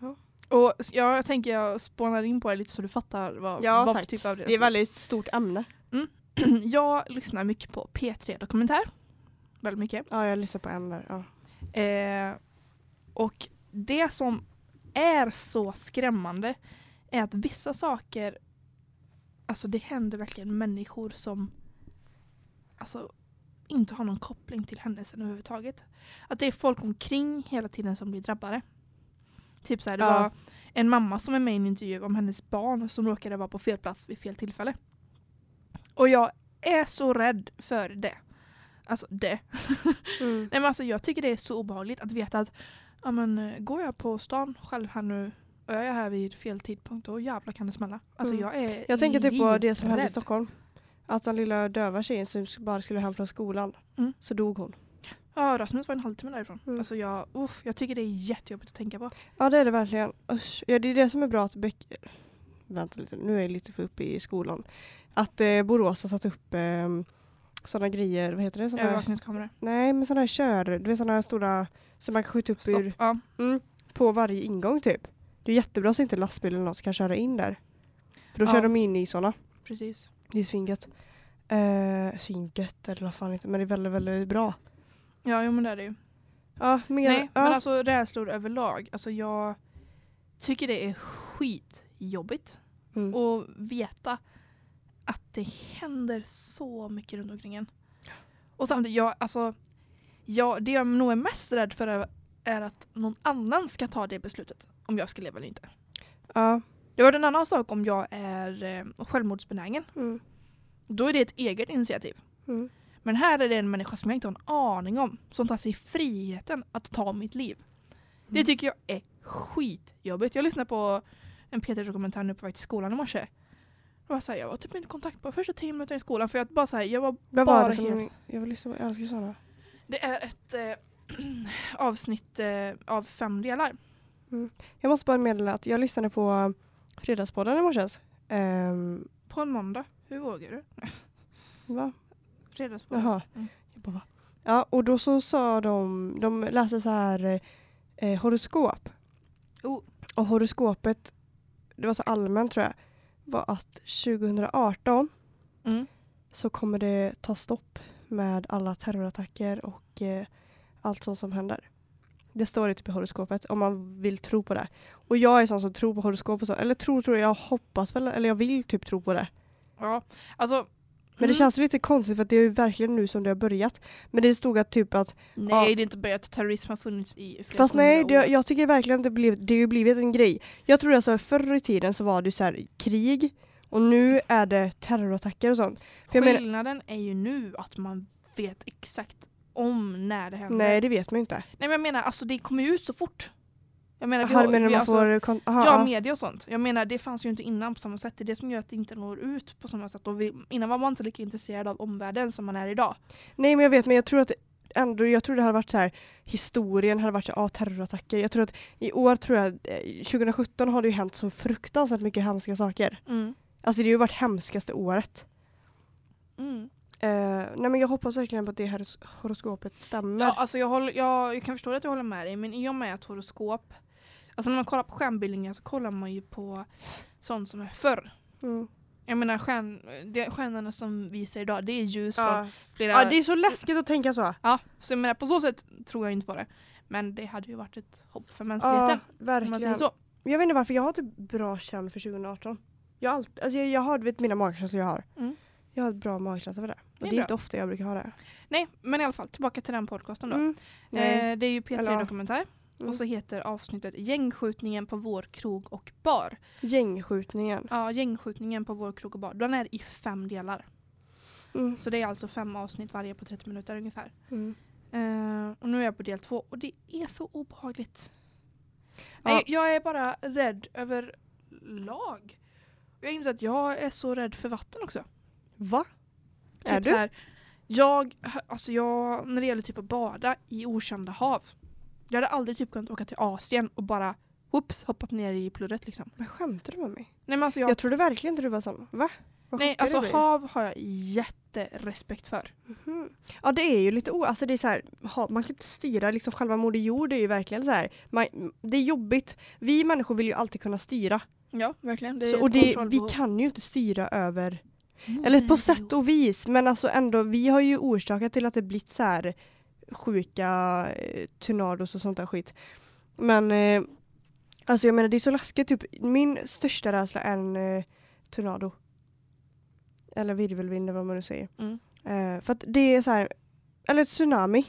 Ja. Och s- ja, jag tänker jag spånar in på det lite så du fattar vad, Ja, vad för typ av Det är rädslor. ett väldigt stort ämne. jag lyssnar mycket på P3 Dokumentär. Väldigt mycket. Ja, jag lyssnar på en där. Ja. Eh, och det som är så skrämmande är att vissa saker, alltså det händer verkligen människor som alltså, inte har någon koppling till händelsen överhuvudtaget. Att det är folk omkring hela tiden som blir drabbade. Typ så här, det Ja. var en mamma som är med i en intervju om hennes barn som råkade vara på fel plats vid fel tillfälle. Och jag är så rädd för det. Alltså det. Mm. Nej men alltså jag tycker det är så obehagligt att veta att ja, men, eh, går jag på stan själv här nu och jag är här vid fel tidpunkt då jävlar kan det smälla. Alltså Mm. jag är Jag tänker typ på det som hände i. Stockholm. Att den lilla döva tjejen som bara skulle hem från skolan. Mm. Så dog hon. Ja Rasmus var en halvtimme därifrån. Mm. Alltså jag, uff, jag tycker det är jättejobbigt att tänka på. Ja det är det verkligen. Usch. Ja, det är det som är bra att Beck... Vänta lite, nu är jag lite för uppe i skolan. Att eh, Borås har satt upp eh, sådana grejer, vad heter det? Såna Övervakningskameror. nej men sådana här kör, du vet sådana här stora som man kan skjuta upp Stopp. ur, Ja. mm, på varje ingång typ. Det är jättebra så inte lastbil eller något kan köra in där. För då Ja. kör de in i sådana. Precis. Det är svinget. Eh, svinget eller vad fan inte, men det är väldigt, väldigt bra. Ja jo men det är det ju. Ja, men, Nej ja. men alltså rädslor överlag. Alltså jag tycker det är skitjobbigt mm. att veta att det händer så mycket runt omkring en. Och samtidigt, jag, alltså, jag, det jag nog är mest rädd för är, är att någon annan ska ta det beslutet. Om jag ska leva eller inte. ja. Det var en annan sak om jag är eh, självmordsbenägen. Mm. Då är det ett eget initiativ. Mm. Men här är det en människa som jag inte har en aning om. Som tar sig friheten att ta mitt liv. Det Mm. tycker jag är skitjobbigt. Jag lyssnade på en P3-dokumentär nu på väg till skolan i morse. Det var så här, jag var typ inte i kontakt på första tio minuter i skolan för jag bara så här, jag var Vad bara var det helt- någon- Jag vill lyssna på, jag älskar sådana. Det är ett eh, avsnitt eh, av fem delar. Jag måste bara meddela att jag lyssnade på Fredagspodden i morse. Um, På en måndag. Hur vågar du? va? Fredagspodden. Jaha. Mm. Jag bara? Ja, och då så sa de, de läste så här eh, horoskop. Oh. Och horoskopet, det var så allmänt tror jag, var att 2018 Mm. så kommer det ta stopp med alla terrorattacker och eh, allt sånt som händer. Det står det typ i horoskopet om man vill tro på det. Och jag är sån som tror på horoskop och så. Eller tror, tror jag hoppas väl, eller jag vill typ tro på det. Ja, alltså. Men det mm. känns lite konstigt för att det är ju verkligen nu som det har börjat. Men det stod att typ att, Nej, ja. det är inte börjat. Terrorism har funnits i flera fast nej, det, jag tycker verkligen att det, blivit, det har ju blivit en grej. Jag tror alltså förr i tiden så var det så här krig och nu är det terrorattacker och sånt. För Skillnaden är ju nu att man vet exakt om när det händer. nej det vet man ju inte. Nej men jag menar, alltså det kommer ju ut så fort. Jag menar, vi Jaha, har, men vi, man alltså, får... aha, Ja, media och sånt. Jag menar, det fanns ju inte innan på samma sätt. Det är det som gör att det inte når ut på samma sätt. Och vi, innan var man inte lika intresserad av omvärlden som man är idag. Nej men jag vet men jag tror att ändå, jag tror det hade varit så här historien hade varit så här, ah, terrorattacker. Jag tror att i år tror jag, eh, 2017 har det ju hänt så fruktansvärt mycket hemska saker. Mm. Alltså det har ju varit hemskaste året. Mm. Eh, nej men jag hoppas verkligen på att det här horoskopet stämmer. Ja, alltså jag, håller, jag, jag kan förstå att jag håller med dig, men i och med att horoskop... Alltså när man kollar på stjärnbildningar så kollar man ju på sånt som är förr. Mm. Jag menar stjärn, det, stjärnorna som vi ser idag, det är ljus från Ja. flera... ja det är så läskigt att tänka så. Ja, så jag menar, på så sätt tror jag inte på det. Men det hade ju varit ett hopp för mänskligheten. Ja, om man säger verkligen. så. Jag vet inte varför, jag har typ bra känn för 2018. Jag alltid, alltså jag, jag har du vet, mina magkänslor jag har. Mm. Jag har ett bra magkänsla för det. Och Det är det är inte ofta jag brukar ha det. Nej, men i alla fall tillbaka till den podcasten då. Mm. Eh, det är ju Eller- P3 Dokumentär. Mm. Och så heter avsnittet Gängskjutningen på vår krog och bar. Gängskjutningen. Ja, Gängskjutningen på vår krog och bar. Den är i fem delar. Mm. Så det är alltså fem avsnitt varje på 30 minuter ungefär. Mm. Eh, och nu är jag på del två och det är så obehagligt. Ja. Nej, jag är bara rädd över lag. Jag inser att jag är så rädd för vatten också. Va? Typ Är du? Så här, jag, alltså jag, när det gäller typ att bada i okända hav. Jag hade aldrig typ kunnat åka till Asien och bara whoops, hoppat ner i plurret liksom. Men skämtar du med mig? Nej men alltså, jag, Jag trodde verkligen inte du var sån. Va? Vad nej, alltså hav har jag jätterespekt för. Mhm. Ja det är ju lite o... Alltså det är så här, man kan inte styra liksom själva Moder Jord är ju verkligen så här. Man, det är jobbigt. Vi människor vill ju alltid kunna styra. Ja, verkligen. Det Så, och det, vi kan ju inte styra över Eller på sätt och vis, men alltså ändå, vi har ju orsakat till att det blivit så här sjuka eh, tornados och sånt där skit. Men eh, alltså jag menar det är så läskigt, typ min största rädsla är en eh, tornado. Eller virvelvind vad man nu säger. Mm. Eh, för att det är så här, eller ett tsunami.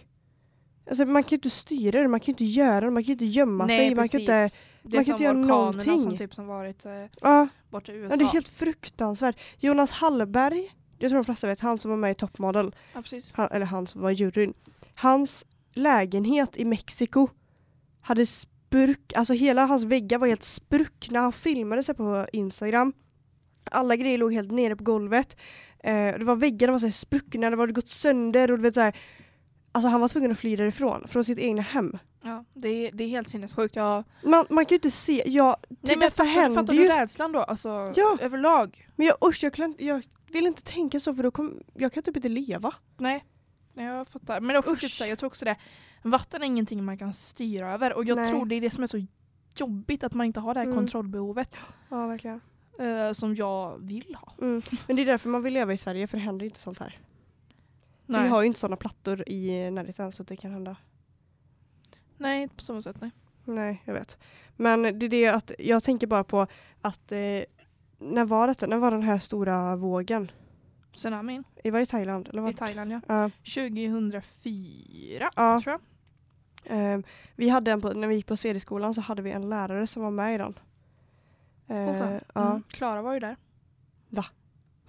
Alltså man kan ju inte styra det, man kan ju inte göra det, man kan ju inte gömma Nej, sig. Man kan inte, det man kan inte göra orkanerna som någonting. typ som varit eh, ja, borta i USA. ja, det är helt fruktansvärt. Jonas Hallberg, jag tror de flesta vet, han som var med i Top Model. ja, han, eller han som var juryn, hans lägenhet i Mexiko hade spruck, alltså hela hans väggar var helt spruckna. Han filmade sig på Instagram. Alla grejer låg helt nere på golvet. Eh, det var väggarna var så spruckna, det var gått sönder och du vet så här, Alltså han var tvungen att fly därifrån, från sitt egna hem. Ja, det, är, det är helt sinnessjukt. Jag, Man, man kan ju inte se, ja, Nej, men jag detta händer fattar ju. du rädslan då? Alltså, Ja. överlag? Men jag, usch, jag, kan, jag vill inte tänka så för då kom, jag kan typ inte leva. Nej, jag fattar. Men också typ så här, jag tror också det. Vatten är ingenting man kan styra över och jag Nej. tror det är det som är så jobbigt att man inte har det här Mm. kontrollbehovet Ja, verkligen. eh, som jag vill ha. Mm. Men det är därför man vill leva i Sverige, för det händer inte sånt här. Nej, Vi har ju inte sådana plattor i närheten så det kan hända. Nej på samma sätt nej. Nej, jag vet. Men det är det att jag tänker bara på att eh, när var detta? När var den här stora vågen? Tsunamin I var det Thailand? Eller i vad? Thailand ja. Ja, 2004 ja. tror jag. Eh, vi hade en på, när vi gick på Svedjeskolan så hade vi en lärare som var med i den. Fan. ja. Mm. Klara var ju där.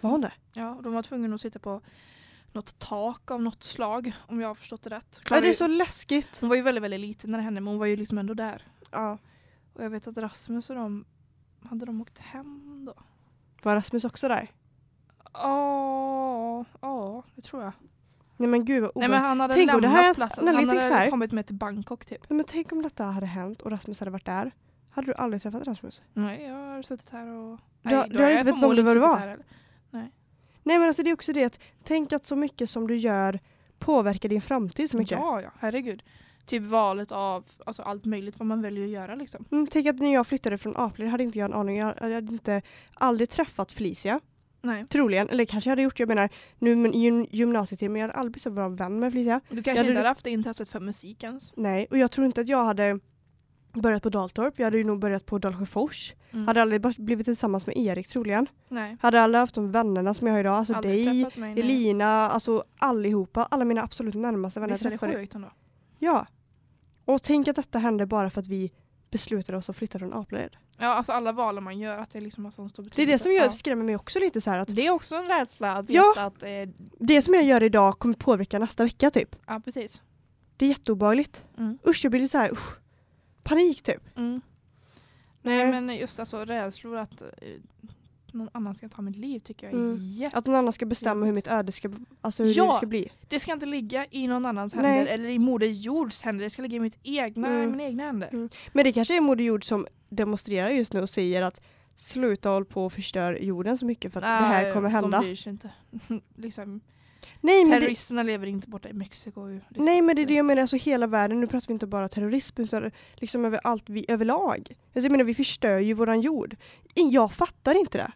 Var hon det? Ja, de var tvungna att sitta på något tak av något slag om jag har förstått det rätt. Klara, det är så läskigt. Hon var ju väldigt, väldigt liten när det hände men hon var ju liksom ändå där. Ja. Och jag vet att Rasmus och de, hade de åkt hem då? Var Rasmus också där? Ja, ja, det tror jag. Nej men gud vad Nej men han hade Tänk om det här- platsen. Han tänk så hade här. kommit med till Bangkok typ. Nej, men tänk om detta hade hänt och Rasmus hade varit där. Hade du aldrig träffat Rasmus? Nej, jag har suttit här och... Du Nej, då du har inte vetat om det var det här heller. Nej men alltså det är också det att tänk att så mycket som du gör påverkar din framtid så mycket. Ja, ja, herregud. Typ valet av alltså allt möjligt vad man väljer att göra liksom. Mm, tänk att när jag flyttade från Apelid hade inte jag en aning. Jag hade inte aldrig träffat Felicia. Nej. Troligen. Eller kanske jag hade gjort. Jag menar nu men i gym- gymnasietid men jag hade aldrig blivit så bra vän med Felicia. Du kanske Ja, inte hade haft det intresset för musik ens. Nej och jag tror inte att jag hade börjat på Daltorp. Jag hade ju nog börjat på Dalsjöfors. Mm. Hade aldrig blivit tillsammans med Erik troligen. Nej. Hade aldrig haft de vännerna som jag har idag. Alltså aldrig dig, mig. Elina, alltså allihopa. Alla mina absolut närmaste vänner Visst är det sjukt ändå? Ja. Och tänk att detta hände bara för att vi beslutade oss att flytta från Apelid. Ja, alltså alla val man gör, att det liksom har sån stor Det är betydelse. det som gör, Ja. skrämmer mig också lite så här att Det är också en rädsla att veta Ja. att... Eh, det som jag gör idag kommer påverka nästa vecka typ. ja, precis. Det är jätteobehagligt. Mm. Usch, jag blir så här, usch, panik typ. Mm. Nej Nej. men just alltså rädslor att eh, någon annan ska ta mitt liv tycker jag är Mm. jätte... Att någon annan ska bestämma hur mitt öde ska, alltså hur Ja. det ska bli. Det ska inte ligga i någon annans Nej. händer eller i Moder Jords händer. Det ska ligga i mitt egna, Mm. mina egna händer. Mm. Men det kanske är Moder Jord som demonstrerar just nu och säger att sluta håll på och förstör jorden så mycket för att det här Nej, kommer De hända. bryr sig inte. liksom, Nej men, det, terroristerna lever inte borta i Mexiko. Liksom. nej men det är det jag menar, alltså hela världen, nu pratar vi inte bara terrorism utan liksom över allt vi, överlag. Alltså, jag menar vi förstör ju våran jord. Jag fattar inte det.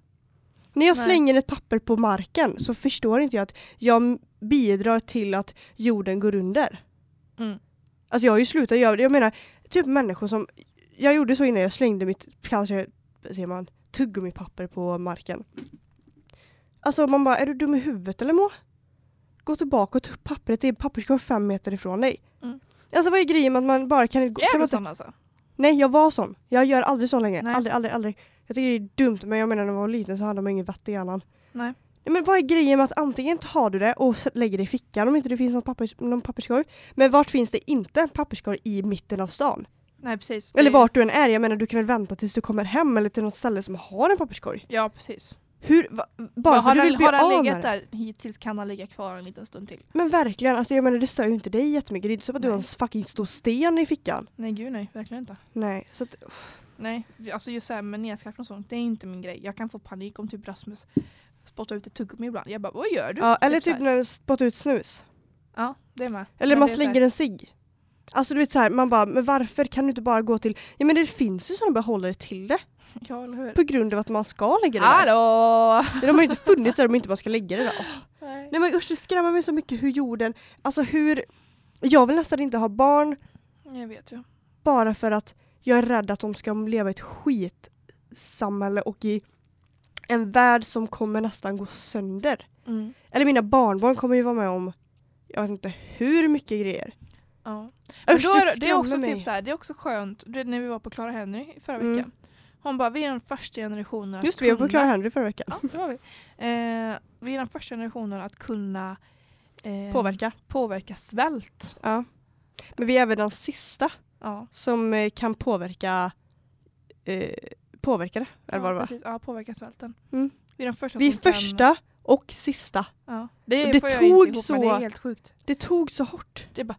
När jag Nej. slänger ett papper på marken så förstår inte jag att jag bidrar till att jorden går under. Mm. Alltså jag har ju slutat göra det. Jag menar, typ människor som... Jag gjorde så innan jag slängde mitt, kanske, säger man, tuggummipapper på marken. Alltså man bara, är du dum i huvudet eller må? Gå tillbaka och ta upp pappret, det är papperskorg fem meter ifrån dig. Mm. Alltså vad är grejen med att man bara kan... Är kan du man sån alltså? Nej, jag var sån. Jag gör aldrig så längre. Nej. Aldrig, aldrig, aldrig. Jag tycker det är dumt, men jag menar när jag var liten så hade man inget vett i hjärnan. Nej. Men vad är grejen med att antingen tar du det och lägger det i fickan om inte det finns någon, pappers, någon papperskorg. Men vart finns det inte en papperskorg i mitten av stan? Nej precis. Eller vart du än är, jag menar du kan väl vänta tills du kommer hem eller till något ställe som har en papperskorg. Ja precis. Hur, va, bara har du vill den, har den legat där hittills kan den ligga kvar en liten stund till. Men verkligen, alltså jag menar det stör ju inte dig jättemycket. Det är inte så att du har en Nej. fucking stor sten i fickan. Nej gud nej, verkligen inte. Nej, så att, Nej, alltså just såhär med nedskräpning och sånt, det är inte min grej. Jag kan få panik om typ Rasmus spottar ut ett tuggummi ibland. Jag bara, vad gör du? ja, eller typ här. när du spottar ut snus. Ja, det är med. Eller man slänger en cigg. Alltså du vet så här, man bara, men varför kan du inte bara gå till, ja men det finns ju sådana behållare till det. Ja, eller hur? På grund av att man ska lägga det där. Hallå! De har ju inte funnits där om inte bara ska lägga det där. Åh. Nej. Nej men usch det skrämmer mig så mycket hur jorden, alltså hur, jag vill nästan inte ha barn Jag vet ju. bara för att jag är rädd att de ska leva i ett skitsamhälle och i en värld som kommer nästan gå sönder. Mm. Eller mina barnbarn kommer ju vara med om, jag vet inte hur mycket grejer. Ja. Usch, då är, det, är också mig. typ så här, det är också skönt, när vi var på Clara Henry förra Mm. veckan. Hon bara, vi är den första generationen att Just det, vi var på kunna- Clara Henry förra veckan. Ja, det var vi. Eh, vi är den första generationen att kunna eh, Påverka. påverka svält. Ja. Men vi är även den sista Ja, som eh, kan påverka eh, påverka det. Eller vad det ja, var. precis. Ja, påverka svälten. Mm. Vi är den första Vi är som kan- första och sista. Ja. Det, Det får jag tog inte ihop, så- det är helt sjukt. Det tog så hårt. Det är bara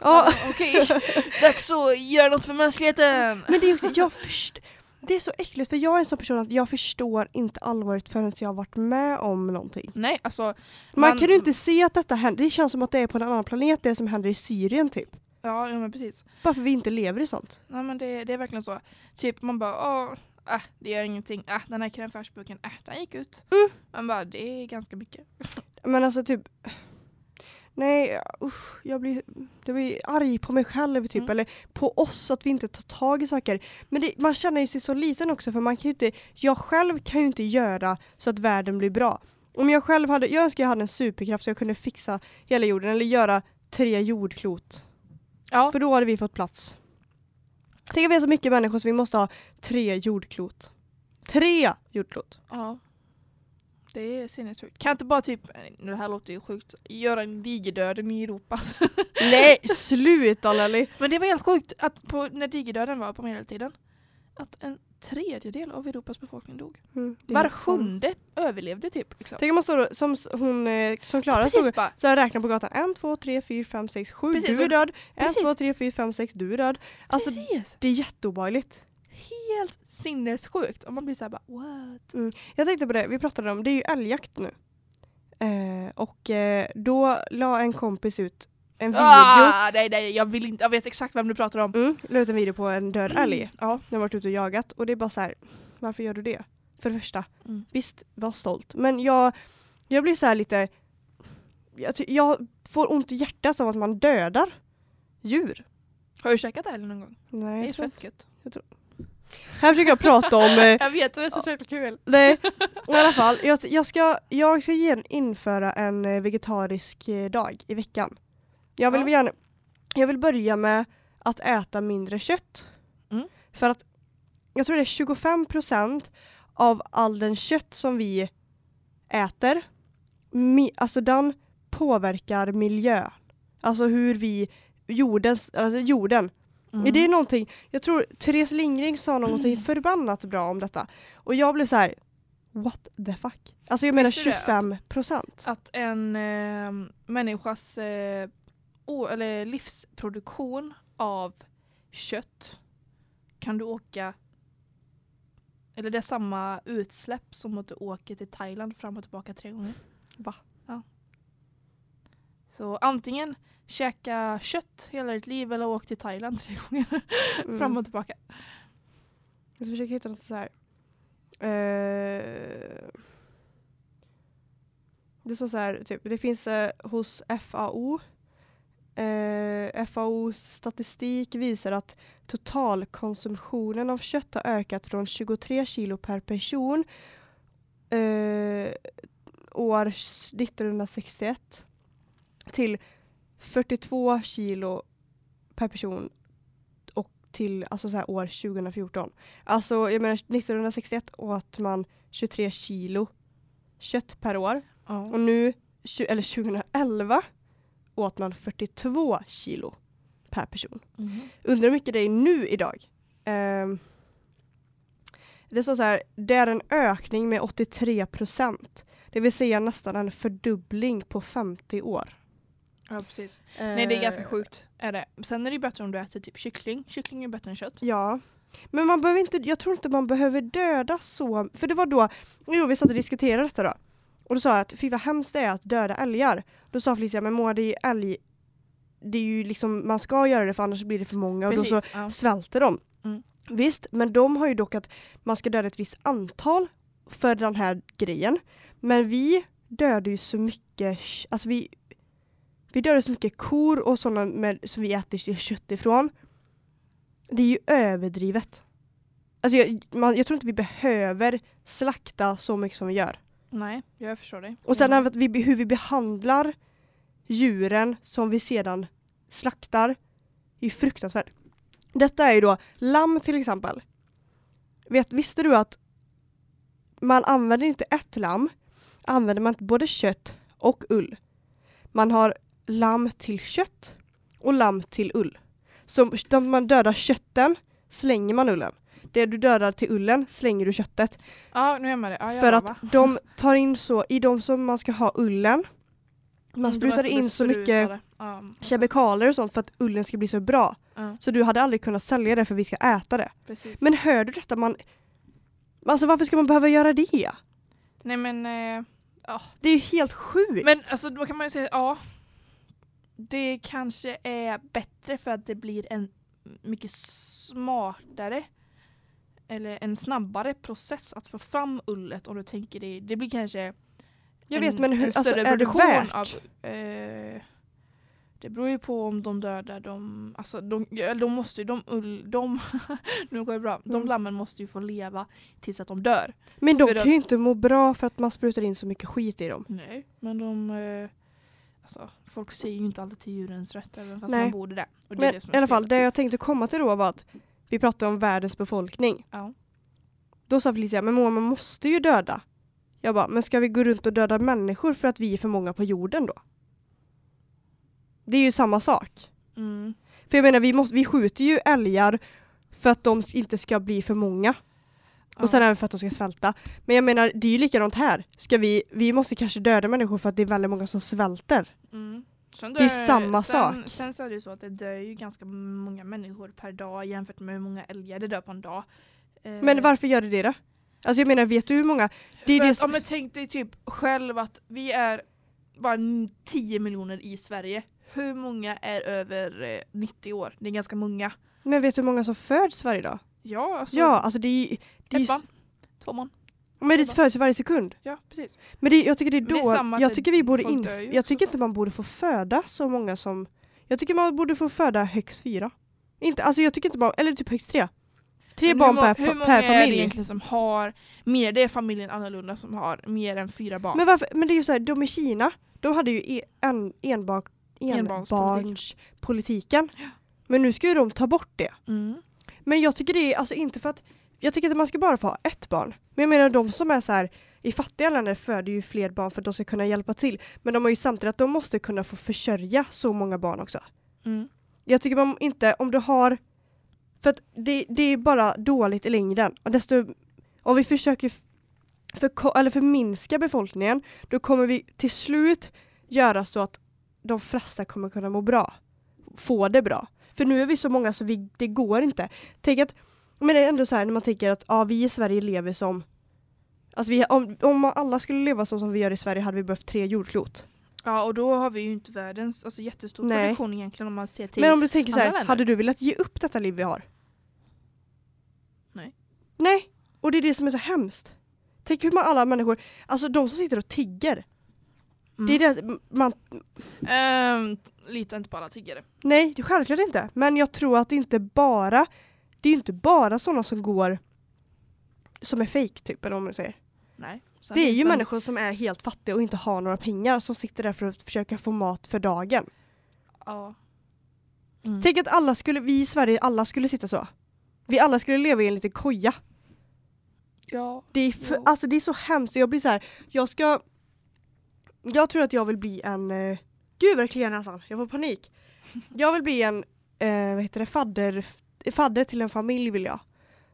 Ja. okej, dags att göra något för mänskligheten. Men det är, också, jag först, det är så äckligt för jag är en sån person att jag förstår inte allvaret förrän jag har varit med om någonting. Nej, alltså. Man, Man- kan ju inte se att detta händer. Det känns som att det är på en annan planet det som händer i Syrien typ. Ja, ja men precis. Bara för vi inte lever i sånt. Nej men det, det är verkligen så. Typ man bara, åh, äh, det gör ingenting. Äh, den här krämfärsburken, äh, den gick ut. Mm. Man bara, det är ganska mycket. Men alltså typ Nej usch, jag blir, jag blir arg på mig själv typ Mm. eller på oss att vi inte tar tag i saker. Men det, man känner ju sig så liten också för man kan ju inte, jag själv kan ju inte göra så att världen blir bra. Om jag själv hade, jag önskar jag hade en superkraft så jag kunde fixa hela jorden eller göra tre jordklot. Ja. För då hade vi fått plats. Tänk att vi är så mycket människor så vi måste ha tre jordklot. Tre jordklot! ja. Det är sinnessjukt. Kan inte bara typ, det här låter ju sjukt, göra en digerdöden i Europa. Nej sluta Nelly! Men det var helt sjukt att på, när digerdöden var på medeltiden, att en tredjedel av Europas befolkning dog. Mm, Var sant. sjunde överlevde typ. Liksom. Tänk om man står som hon eh, som Klara Precis, stod så räknar på gatan. En, två, tre, fyra, fem, sex, sju. Precis, du är död. En, precis. två, tre, fyra, fem, sex. Du är död. Alltså precis. det är jätteobehagligt. Helt sinnessjukt. Och man blir såhär bara what? Jag tänkte på det, vi pratade om, det är ju älgjakt nu. Eh, och eh, då la en kompis ut en video. Ah, nej nej jag vill inte, jag vet exakt vem du pratar om. Mm, la ut en video på en död älg. Ja. Den har varit ute och jagat. Och det är bara så här, varför gör du det? För det första, Mm. visst var stolt. Men jag, jag blir så här lite, jag, jag får ont i hjärtat av att man dödar djur. Har du käkat älg någon gång? Nej, Det är jag tror fett gött. Här försöker jag prata om, eh, Jag vet, det är så jäkla kul. nej, i alla fall, jag, jag ska, jag ska införa en eh, vegetarisk eh, dag i veckan. Jag vill, Ja. gärna, jag vill börja med att äta mindre kött. Mm. För att jag tror det är 25% av all den kött som vi äter, mi, alltså den påverkar miljön. Alltså hur vi, jordens, alltså jorden Mm. det är någonting, jag tror Therese Lindgren sa någonting förbannat bra om detta. Och jag blev så här: what the fuck? Alltså jag menar Visste du det? 25 procent. Att en eh, människas eh, å, eller livsproduktion av kött kan du åka eller det är samma utsläpp som att du åker till Thailand fram och tillbaka tre gånger. Va? Ja. Så antingen käka kött hela ditt liv eller åk till Thailand tre gånger Mm. fram och tillbaka. Jag ska försöka hitta något så här. Eh, det står så här, typ, det finns eh, hos FAO. Eh, FAOs statistik visar att totalkonsumtionen av kött har ökat från 23 kilo per person eh, år 1961 till 42 kilo per person och till alltså så här år 2014. Alltså jag menar 1961 åt man 23 kilo kött per år Ja. och nu, eller 2011, åt man 42 kilo per person. Mhm. Undrar hur mycket det är nu idag. Ehm, det står så här, det är en ökning med 83 procent. Det vill säga nästan en fördubbling på 50 år. Ja, precis. Nej, det är ganska Eh, sjukt. Är det. Sen är det bättre om du äter typ kyckling. Kyckling är bättre än kött. Ja. Men man behöver inte, jag tror inte man behöver döda så, för det var då, jo vi satt och diskuterade detta då. Och då sa jag att fy vad hemskt det är att döda älgar. Då sa Felicia, men Moa det är älg, det är ju liksom, man ska göra det för annars blir det för många och då så Precis, ja. svälter de. Mm. Visst, men de har ju dock att man ska döda ett visst antal för den här grejen. Men vi dödar ju så mycket, alltså vi, vi dödar så mycket kor och sådana med, som vi äter kött ifrån. Det är ju överdrivet. Alltså jag, man, jag tror inte vi behöver slakta så mycket som vi gör. Nej, jag förstår dig. Och sen Mm. vi, hur vi behandlar djuren som vi sedan slaktar är fruktansvärt. Detta är ju då lamm till exempel. Vet, visste du att man använder inte ett lamm, använder man både kött och ull. Man har lamm till kött och lamm till ull. Så om man dödar kötten slänger man ullen. Det du dödar till ullen slänger du köttet. Ja, nu är med det. Ja, jag För att de tar in så, i de som man ska ha ullen, man sprutar in så mycket så- kemikalier och sånt för att ullen ska bli så bra. Ja, Så du hade aldrig kunnat sälja det för vi ska äta det. precis. Men hör du detta? Man, alltså varför ska man behöva göra det? Nej men, eh, Det är ju helt sjukt. men alltså då kan man ju säga, ja. Det kanske är bättre för att det blir en mycket smartare eller en snabbare process att få fram ullet om du tänker dig. Det blir kanske jag en, vet men hur, en alltså, är det värt? av eh, det beror ju på om de dödar de, alltså de, de måste ju, de, ull, de nu går det bra, de Mm. lammen måste ju få leva tills att de dör. Men de för kan att- ju inte må bra för att man sprutar in så mycket skit i dem. Nej, men de eh, alltså, folk säger ju inte alltid till djurens rätt även fast Nej. man borde det. Och det Men det i alla fall, det jag tänkte komma till då var att vi pratade om världens befolkning. Ja. Då sa Felicia, men Moa, man måste ju döda. Jag bara, men ska vi gå runt och döda människor för att vi är för många på jorden då? Det är ju samma sak. Mm. För jag menar, vi, måste, vi skjuter ju älgar för att de inte ska bli för många. Och sen även för att de ska svälta. Men jag menar, det är ju likadant här. Ska vi, vi måste kanske döda människor för att det är väldigt många som svälter. Mm. Sen Det är dör- samma sen, sak. Sen så är det ju så att det dör ju ganska många människor per dag jämfört med hur många älgar det dör på en dag. Eh, Men varför gör det det då? Alltså jag menar, vet du hur många? Det är för det att, som, ja, men tänk dig typ själv att vi är bara n- 10 miljoner i Sverige. Hur många är över eh, 90 år? Det är ganska många. men vet du hur många som föds varje dag? Ja, alltså ja, alltså det är ju... Det är ju ett barn, två barn. Men det föds ju varje sekund. Ja, precis. Men det, jag tycker det är Men det är då, jag det- tycker vi borde in, dör jag tycker inte man borde få föda så många som, jag tycker man borde få föda högst fyra. Inte, alltså jag tycker inte bara, eller typ högst tre. Tre barn må- per, hur många per är det familj. egentligen som har mer? Det är familjen annorlunda som har mer än fyra barn. Men varför, men det är ju så här, de i Kina, de hade ju e- en, enbart, Enbarnspolitik. enbarnspolitiken. Men nu ska ju de ta bort det. mm. Men jag tycker det är alltså inte för att jag tycker att man ska bara få ha ett barn. Men jag menar de som är så här i fattiga länder föder ju fler barn för att de ska kunna hjälpa till. Men de har ju samtidigt att de måste kunna få försörja så många barn också. Mm. Jag tycker man inte, om du har för att det, det är bara dåligt i längden. Och desto, om vi försöker f- förko- eller förminska befolkningen, då kommer vi till slut göra så att de flesta kommer kunna må bra. Få det bra. För nu är vi så många så vi, det går inte. Tänk att, men det är ändå så här när man tänker att ja, vi i Sverige lever som Alltså vi, om, om alla skulle leva så som vi gör i Sverige hade vi behövt tre jordklot. Ja och då har vi ju inte världens alltså, jättestor Nej. produktion egentligen om man ser till Men om du tänker så här, länder. hade du velat ge upp detta liv vi har? Nej. Nej, och det är det som är så hemskt. Tänk hur man alla människor, alltså de som sitter och tigger. Mm. Det är det man, Ehm, lita inte på alla tiggare. nej det självklart inte. Men jag tror att det inte bara, det är ju inte bara sådana som går som är fake typ eller vad man säger. Nej. Det är ju det- människor som är helt fattiga och inte har några pengar som sitter där för att försöka få mat för dagen. Ja. Mm. Tänk att alla skulle, vi i Sverige alla skulle sitta så. Vi alla skulle leva i en liten koja. Ja. Det är, för, Ja. alltså det är så hemskt. Jag blir så här, jag ska... Jag tror att jag vill bli en... Eh, gud vad det kliar näsan, jag får panik. Jag vill bli en, eh, vad heter det, fadder, fadder till en familj vill jag.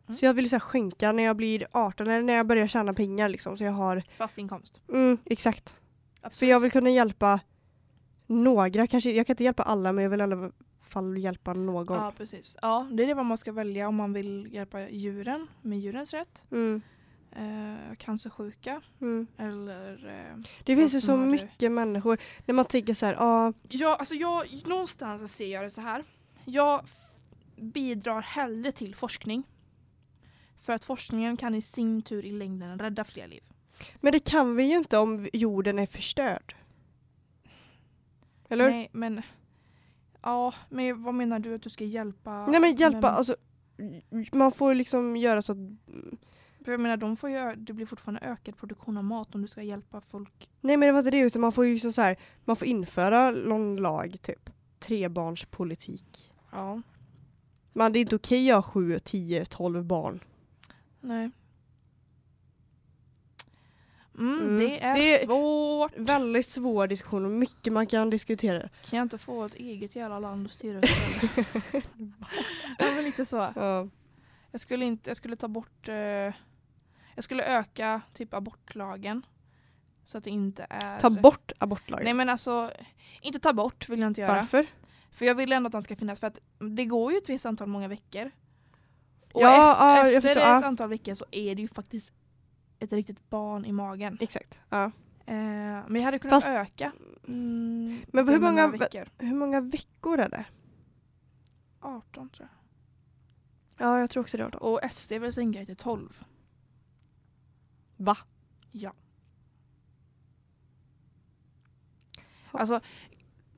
Mm. Så jag vill så här, skänka när jag blir 18 eller när jag börjar tjäna pengar liksom. Så jag har, Fast inkomst. mm, exakt. För Absolut. jag vill kunna hjälpa några, kanske, jag kan inte hjälpa alla men jag vill i alla fall hjälpa någon. Ja precis. Ja det är det vad man ska välja om man vill hjälpa djuren med djurens rätt. Mm. eh, cancersjuka Mm. eller eh, Det finns ju så har det. mycket människor. När man tänker så här, ja, Ja, alltså jag, någonstans ser jag det så här. Jag bidrar hellre till forskning. För att forskningen kan i sin tur i längden rädda fler liv. men det kan vi ju inte om jorden är förstörd. Eller? Nej, men... Ja, men vad menar du att du ska hjälpa? Nej men hjälpa, Men, alltså man får liksom göra så att för jag menar, de får ju, det blir fortfarande ökad produktion av mat om du ska hjälpa folk. Nej men det var inte det utan man får ju liksom så här, man får införa någon lag typ. Trebarnspolitik. Ja. Men det är inte okej att ha 7, 10, 12 barn. Nej. Mm, Mm. Det är Det är- svårt. Väldigt svår diskussion och mycket man kan diskutera. Kan jag inte få ett eget jävla land att styra över? ja, men lite så. Ja. Jag skulle inte, jag skulle ta bort, eh, jag skulle öka typ abortlagen. Så att det inte är... Ta bort abortlagen. Nej men alltså, inte ta bort vill jag inte göra. Varför? För jag vill ändå att den ska finnas för att det går ju ett visst antal många veckor. Och Ja, efter, ja, efter förstår, ett ja. antal veckor så är det ju faktiskt ett riktigt barn i magen. Exakt. Ja. Eh, men jag hade kunnat Fast- öka. Mm, Men hur många veckor? Hur många veckor är det? 18 tror jag. Ja jag tror också det. Då. Och SD vill sänka till 12. Va? Ja. Alltså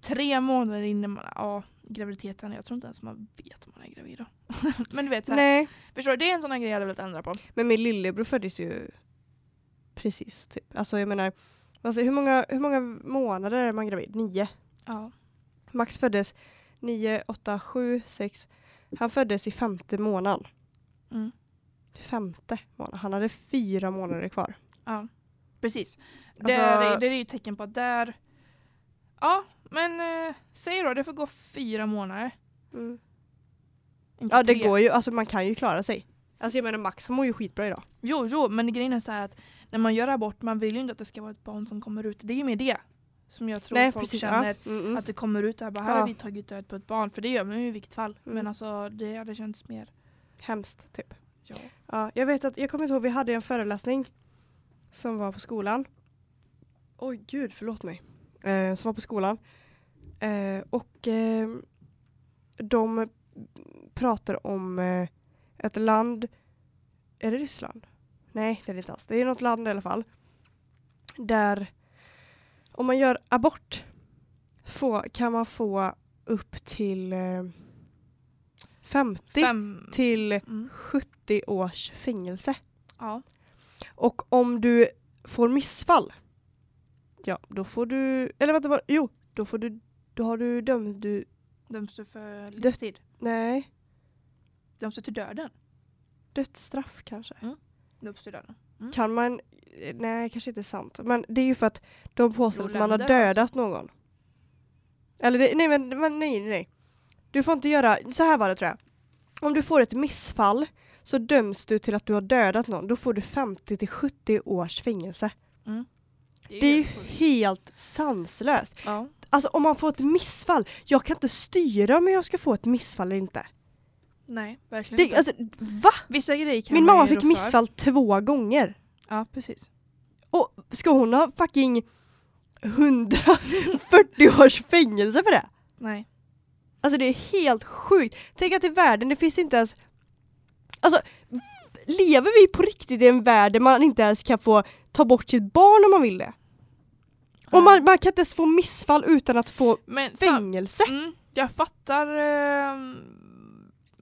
tre månader in i man, ja, graviditeten, jag tror inte ens man vet om man är gravid då. Men du vet så här, Nej. förstår du? Det är en sån här grej jag hade velat ändra på. Men min lillebror föddes ju precis typ. Alltså jag menar, alltså, hur, många, hur många månader är man gravid? Nio. Ja. Max föddes nio, åtta, sju, sex. Han föddes i femte månaden. Mm. Femte månaden. Han hade fyra månader kvar. Ja, precis. Alltså- det, är, det är ju tecken på att där... Ja, men eh, säg då, det får gå fyra månader. Inte Ja det tre. går ju, alltså man kan ju klara sig. Alltså jag menar Max mår ju skitbra idag. Jo, jo, men grejen är så här att när man gör abort, man vill ju inte att det ska vara ett barn som kommer ut. Det är ju mer det som jag tror folk känner. Ja. Mm, mm. Att det kommer ut där bara, här Ja. har vi tagit död på ett barn. För det gör man ju i vilket fall. Mm. Men alltså det hade känts mer... Hemskt typ. Ja. Ja, jag vet att, jag kommer inte ihåg, vi hade en föreläsning som var på skolan. Oj gud, förlåt mig. Eh, som var på skolan. Eh, och eh, de pratar om eh, ett land, är det Ryssland? Nej, det är det inte alls. Det är något land i alla fall. Där om man gör abort få, kan man få upp till eh, 50 Fem... till Mm. 70 års fängelse. Ja. Och om du får missfall, ja då får du, eller vänta, vad- jo, då får du, då har du dömd, du, Döms du för livstid? nej, Döms du till döden? dödsstraff kanske. Döms du till döden? Mm. Kan man, eh, nej kanske inte sant, men det är ju för att de påstår att man har har dödat någon. Eller det, nej men, men nej nej. Du får inte göra, så här var det tror jag. Om du får ett missfall så döms du till att du har dödat någon, då får du 50 till 70 års fängelse. Det är ju helt sanslöst. Ja. Alltså om man får ett missfall, jag kan inte styra om jag ska få ett missfall eller inte. Nej, verkligen Det, inte. alltså, va? Vissa grejer kan Min mamma fick missfall två gånger. Ja, precis. Och ska hon ha fucking 140 års fängelse för det? Nej. Alltså det är helt sjukt. Tänk att i världen det finns inte ens... Alltså, lever vi på riktigt i en värld där man inte ens kan få ta bort sitt barn om man vill det? Och man, man kan inte ens få missfall utan att få Men fängelse. mm, jag fattar, eh,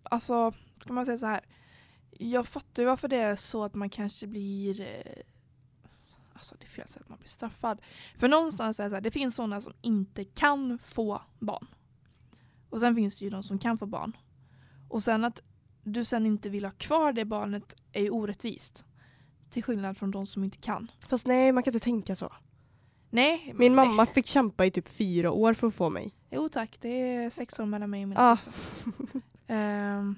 alltså, kan man säga så här. Jag fattar ju varför det är så att man kanske blir, eh, alltså det är fel sätt att man blir straffad. För någonstans är det så här, det finns sådana som inte kan få barn. Och sen finns det ju de som kan få barn. Och sen att du sen inte vill ha kvar det barnet är ju orättvist. Till skillnad från de som inte kan. Fast nej, man kan inte tänka så. Nej. Min men- mamma fick kämpa i typ fyra år för att få mig. Jo tack, det är sex år mellan mig och mina Ja. syskon. Ehm,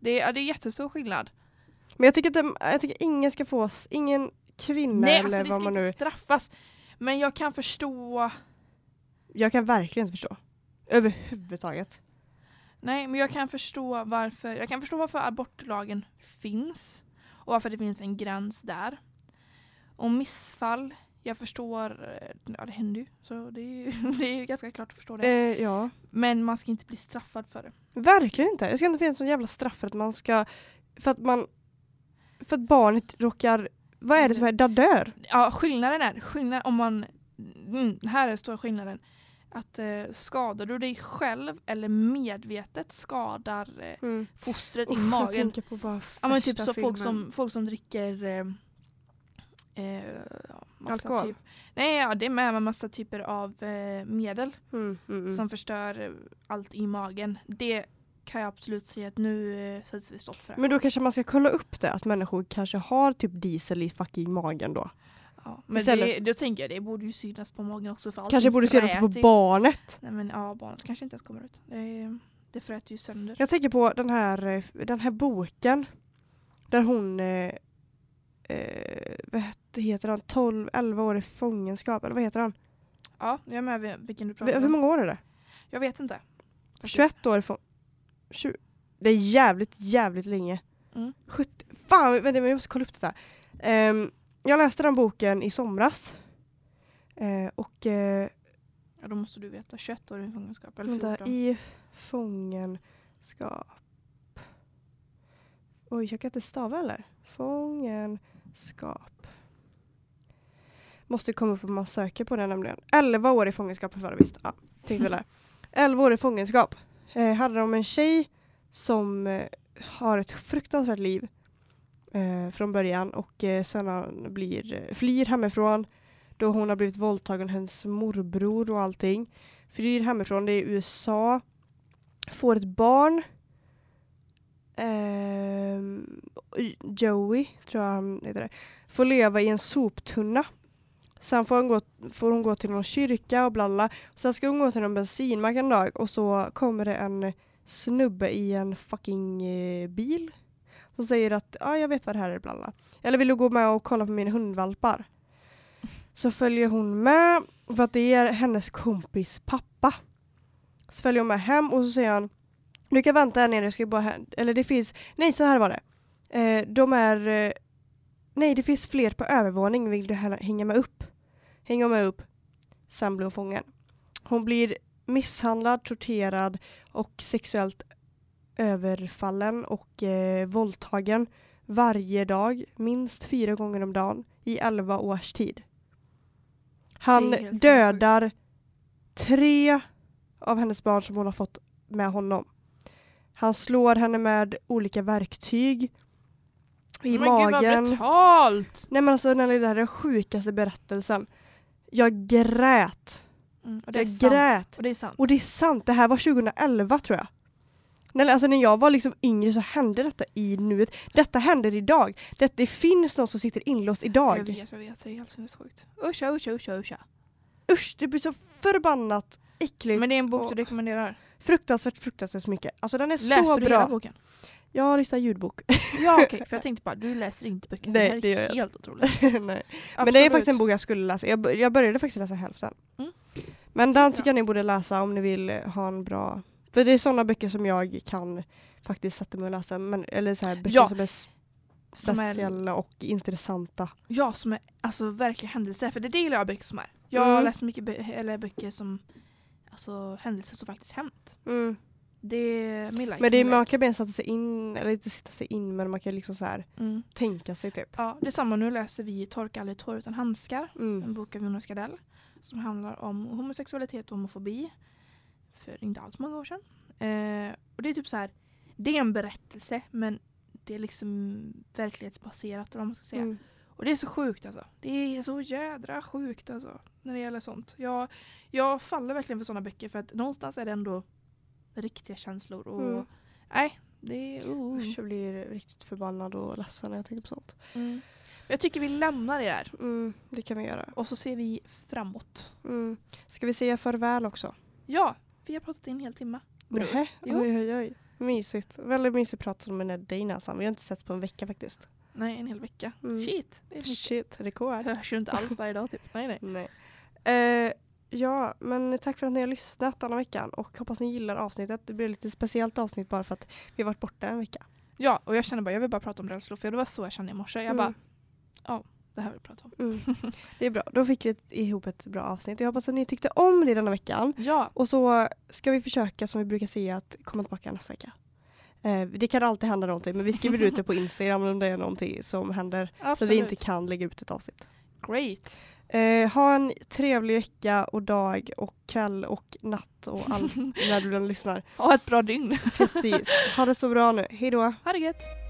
det, är, det är jättestor skillnad. Men jag tycker, att det, jag tycker ingen ska få, ingen kvinna Nej, eller alltså det vad ska man inte nu... straffas. Men jag kan förstå... Jag kan verkligen inte förstå. Överhuvudtaget. Nej, men jag kan förstå varför, jag kan förstå varför abortlagen finns. Och varför det finns en gräns där. Och missfall, jag förstår, eh, ja det händer ju. Så det är ju, det är ju ganska klart att förstå det. Eh, ja. Men man ska inte bli straffad för det. Verkligen inte. Det ska inte finnas någon jävla straff för att man ska... För att man... För att barnet råkar... Vad är det som är dör? Ja, skillnaden är, skillnaden om man, mm, här är stora skillnaden. Att eh, skadar du dig själv eller medvetet skadar eh, Mm. fostret i Usch, jag magen. tänker på bara Ja men typ så folk som, folk som dricker eh, eh, massa Alkohol? Typ, nej ja det är med, med massa typer av eh, medel Mm, mm, mm. som förstör eh, allt i magen. Det kan jag absolut säga att nu eh, sätter vi stopp för det. Men då kanske man ska kolla upp det, att människor kanske har typ diesel i fucking magen då. ja, men istället- det, då tänker jag det borde ju synas på magen också för Kanske borde det på barnet. Nej men ja, barnet kanske inte ens kommer ut. Det, det fräter ju sönder. Jag tänker på den här, eh, den här boken där hon, eh, vad het- heter han, 12, 11 år i fångenskap, eller vad heter han? Ja, jag är med vilken du pratar Hur om. många år är det? Jag vet inte. faktiskt. 21 år i fångenskap. Det är jävligt, jävligt länge. Mm. 70, fan, vänta, jag måste kolla upp det där. Ehm, jag läste den boken i somras. Eh, och eh, Ja, då måste du veta. 21 år i fångenskap. Eller vänta, 14. i fångenskap. Oj, jag kan inte stava eller? Fångenskap. Måste komma upp om man söker på det nämligen. 11 år i fångenskap för det visst. Ja, tänkte väl 11 år i fångenskap. Eh, handlar om en tjej som eh, har ett fruktansvärt liv eh, från början och eh, sen blir, eh, flyr hemifrån då hon har blivit våldtagen hennes morbror och allting. Flyr hemifrån, det är i USA. Får ett barn. Ehm, Joey, tror jag han heter det. Får leva i en soptunna. Sen får hon gå, får hon gå till någon kyrka och bla bla. Sen ska hon gå till någon bensinmack en dag och så kommer det en snubbe i en fucking eh, bil. Som säger att ja, jag vet vad det här är bla bla. Eller vill du gå med och kolla på mina hundvalpar? Så följer hon med för att det är hennes kompis pappa. Så följer hon med hem och så säger han du kan vänta här nere, jag ska bara här. Eller det finns, nej så här var det. Eh, de är, eh, nej det finns fler på övervåning, vill du hä- hänga med upp? Hänga med upp. Sen blir hon fången. Hon blir misshandlad, torterad och sexuellt överfallen och eh, våldtagen varje dag, minst fyra gånger om dagen i elva års tid. Han dödar tre av hennes barn som hon har fått med honom. Han slår henne med olika verktyg i men magen. gud vad brutalt! Nej men alltså Nelly, det här är den sjukaste berättelsen. Jag grät. Mm, och det är Jag sant. grät. Och det är sant. Och det är sant, det här var 2011 tror jag. Nelly, alltså när jag var liksom yngre så hände detta i nuet. Detta händer idag. Det, det finns någon som sitter inlåst Jag idag. vet, jag vet. Det är helt sinnessjukt. Uscha, uscha, uscha, uscha. Usch, det blir så förbannat äckligt. Men det är en bok och du rekommenderar. Fruktansvärt, fruktansvärt mycket. Alltså den är Läser så du hela bra. boken? Jag har listat ljudbok. Ja okej, för jag tänkte bara du läser inte böcker. Nej, det det är jag helt otroligt. Nej. Men det är faktiskt en bok jag skulle läsa. Jag, bör- jag började faktiskt läsa hälften. Mm. Men den Bra. tycker jag ni borde läsa om ni vill eh, ha en bra... För det är sådana böcker som jag kan faktiskt sätta mig och läsa. Men, eller så här böcker Ja, som är är, speciella och intressanta. ja, som är alltså verkligen händelser. För det gillar jag böcker som är. Jag Mm. läser mycket bö- eller böcker som alltså händelser som faktiskt hänt. Mm. Det like. Men det är, man kan mer sätta sig in, eller inte sitta sig in, men man kan liksom så här Mm. tänka sig typ. Ja, det är samma. Nu läser vi Torka aldrig tår utan handskar. En Mm. bok av Jonas Gardell. Som handlar om homosexualitet och homofobi. För inte alls många år sedan. Eh, och det är typ så här. Det är en berättelse men det är liksom verklighetsbaserat eller vad man ska säga. Mm. Och det är så sjukt alltså. Det är så jädra sjukt alltså. När det gäller sånt. Jag, jag faller verkligen för sådana böcker för att någonstans är det ändå riktiga känslor. Och Mm. nej, det är... Usch, jag blir riktigt förbannad och ledsen när jag tänker på sånt. Mm. Jag tycker vi lämnar det där. Mm, det kan vi göra. Och så ser vi framåt. Mm. Ska vi säga farväl också? Ja, vi har pratat i en hel timme. Jo. Oj, oj, oj. Mysigt. Väldigt mysigt prat med dig i näsan. Vi har inte sett på en vecka faktiskt. Nej, en hel vecka. Mm. Shit, det är mycket. Shit, rekord. Jag hörs ju inte alls varje dag typ. Nej, nej. Nej. Eh, ja, men tack för att ni har lyssnat denna veckan och hoppas ni gillar avsnittet. Det blir lite speciellt avsnitt bara för att vi har varit borta en vecka. Ja, och jag känner bara jag vill bara prata om rädslor för det var så jag kände i morse. Jag bara, Mm. det här vill jag prata om. Mm. Det är bra, då fick vi ett, ihop ett bra avsnitt. Jag hoppas att ni tyckte om det denna veckan. Ja, Och så ska vi försöka som vi brukar säga att komma tillbaka nästa vecka. Eh, det kan alltid hända någonting men vi skriver ut det på Instagram om det är någonting som händer så absolut. att vi inte kan lägga ut ett avsnitt. Great. Eh, ha en trevlig vecka och dag och kväll och natt och allt när du lyssnar. Ha ett bra dygn. Precis. Ha det så bra nu. Hej då! Ha det gött.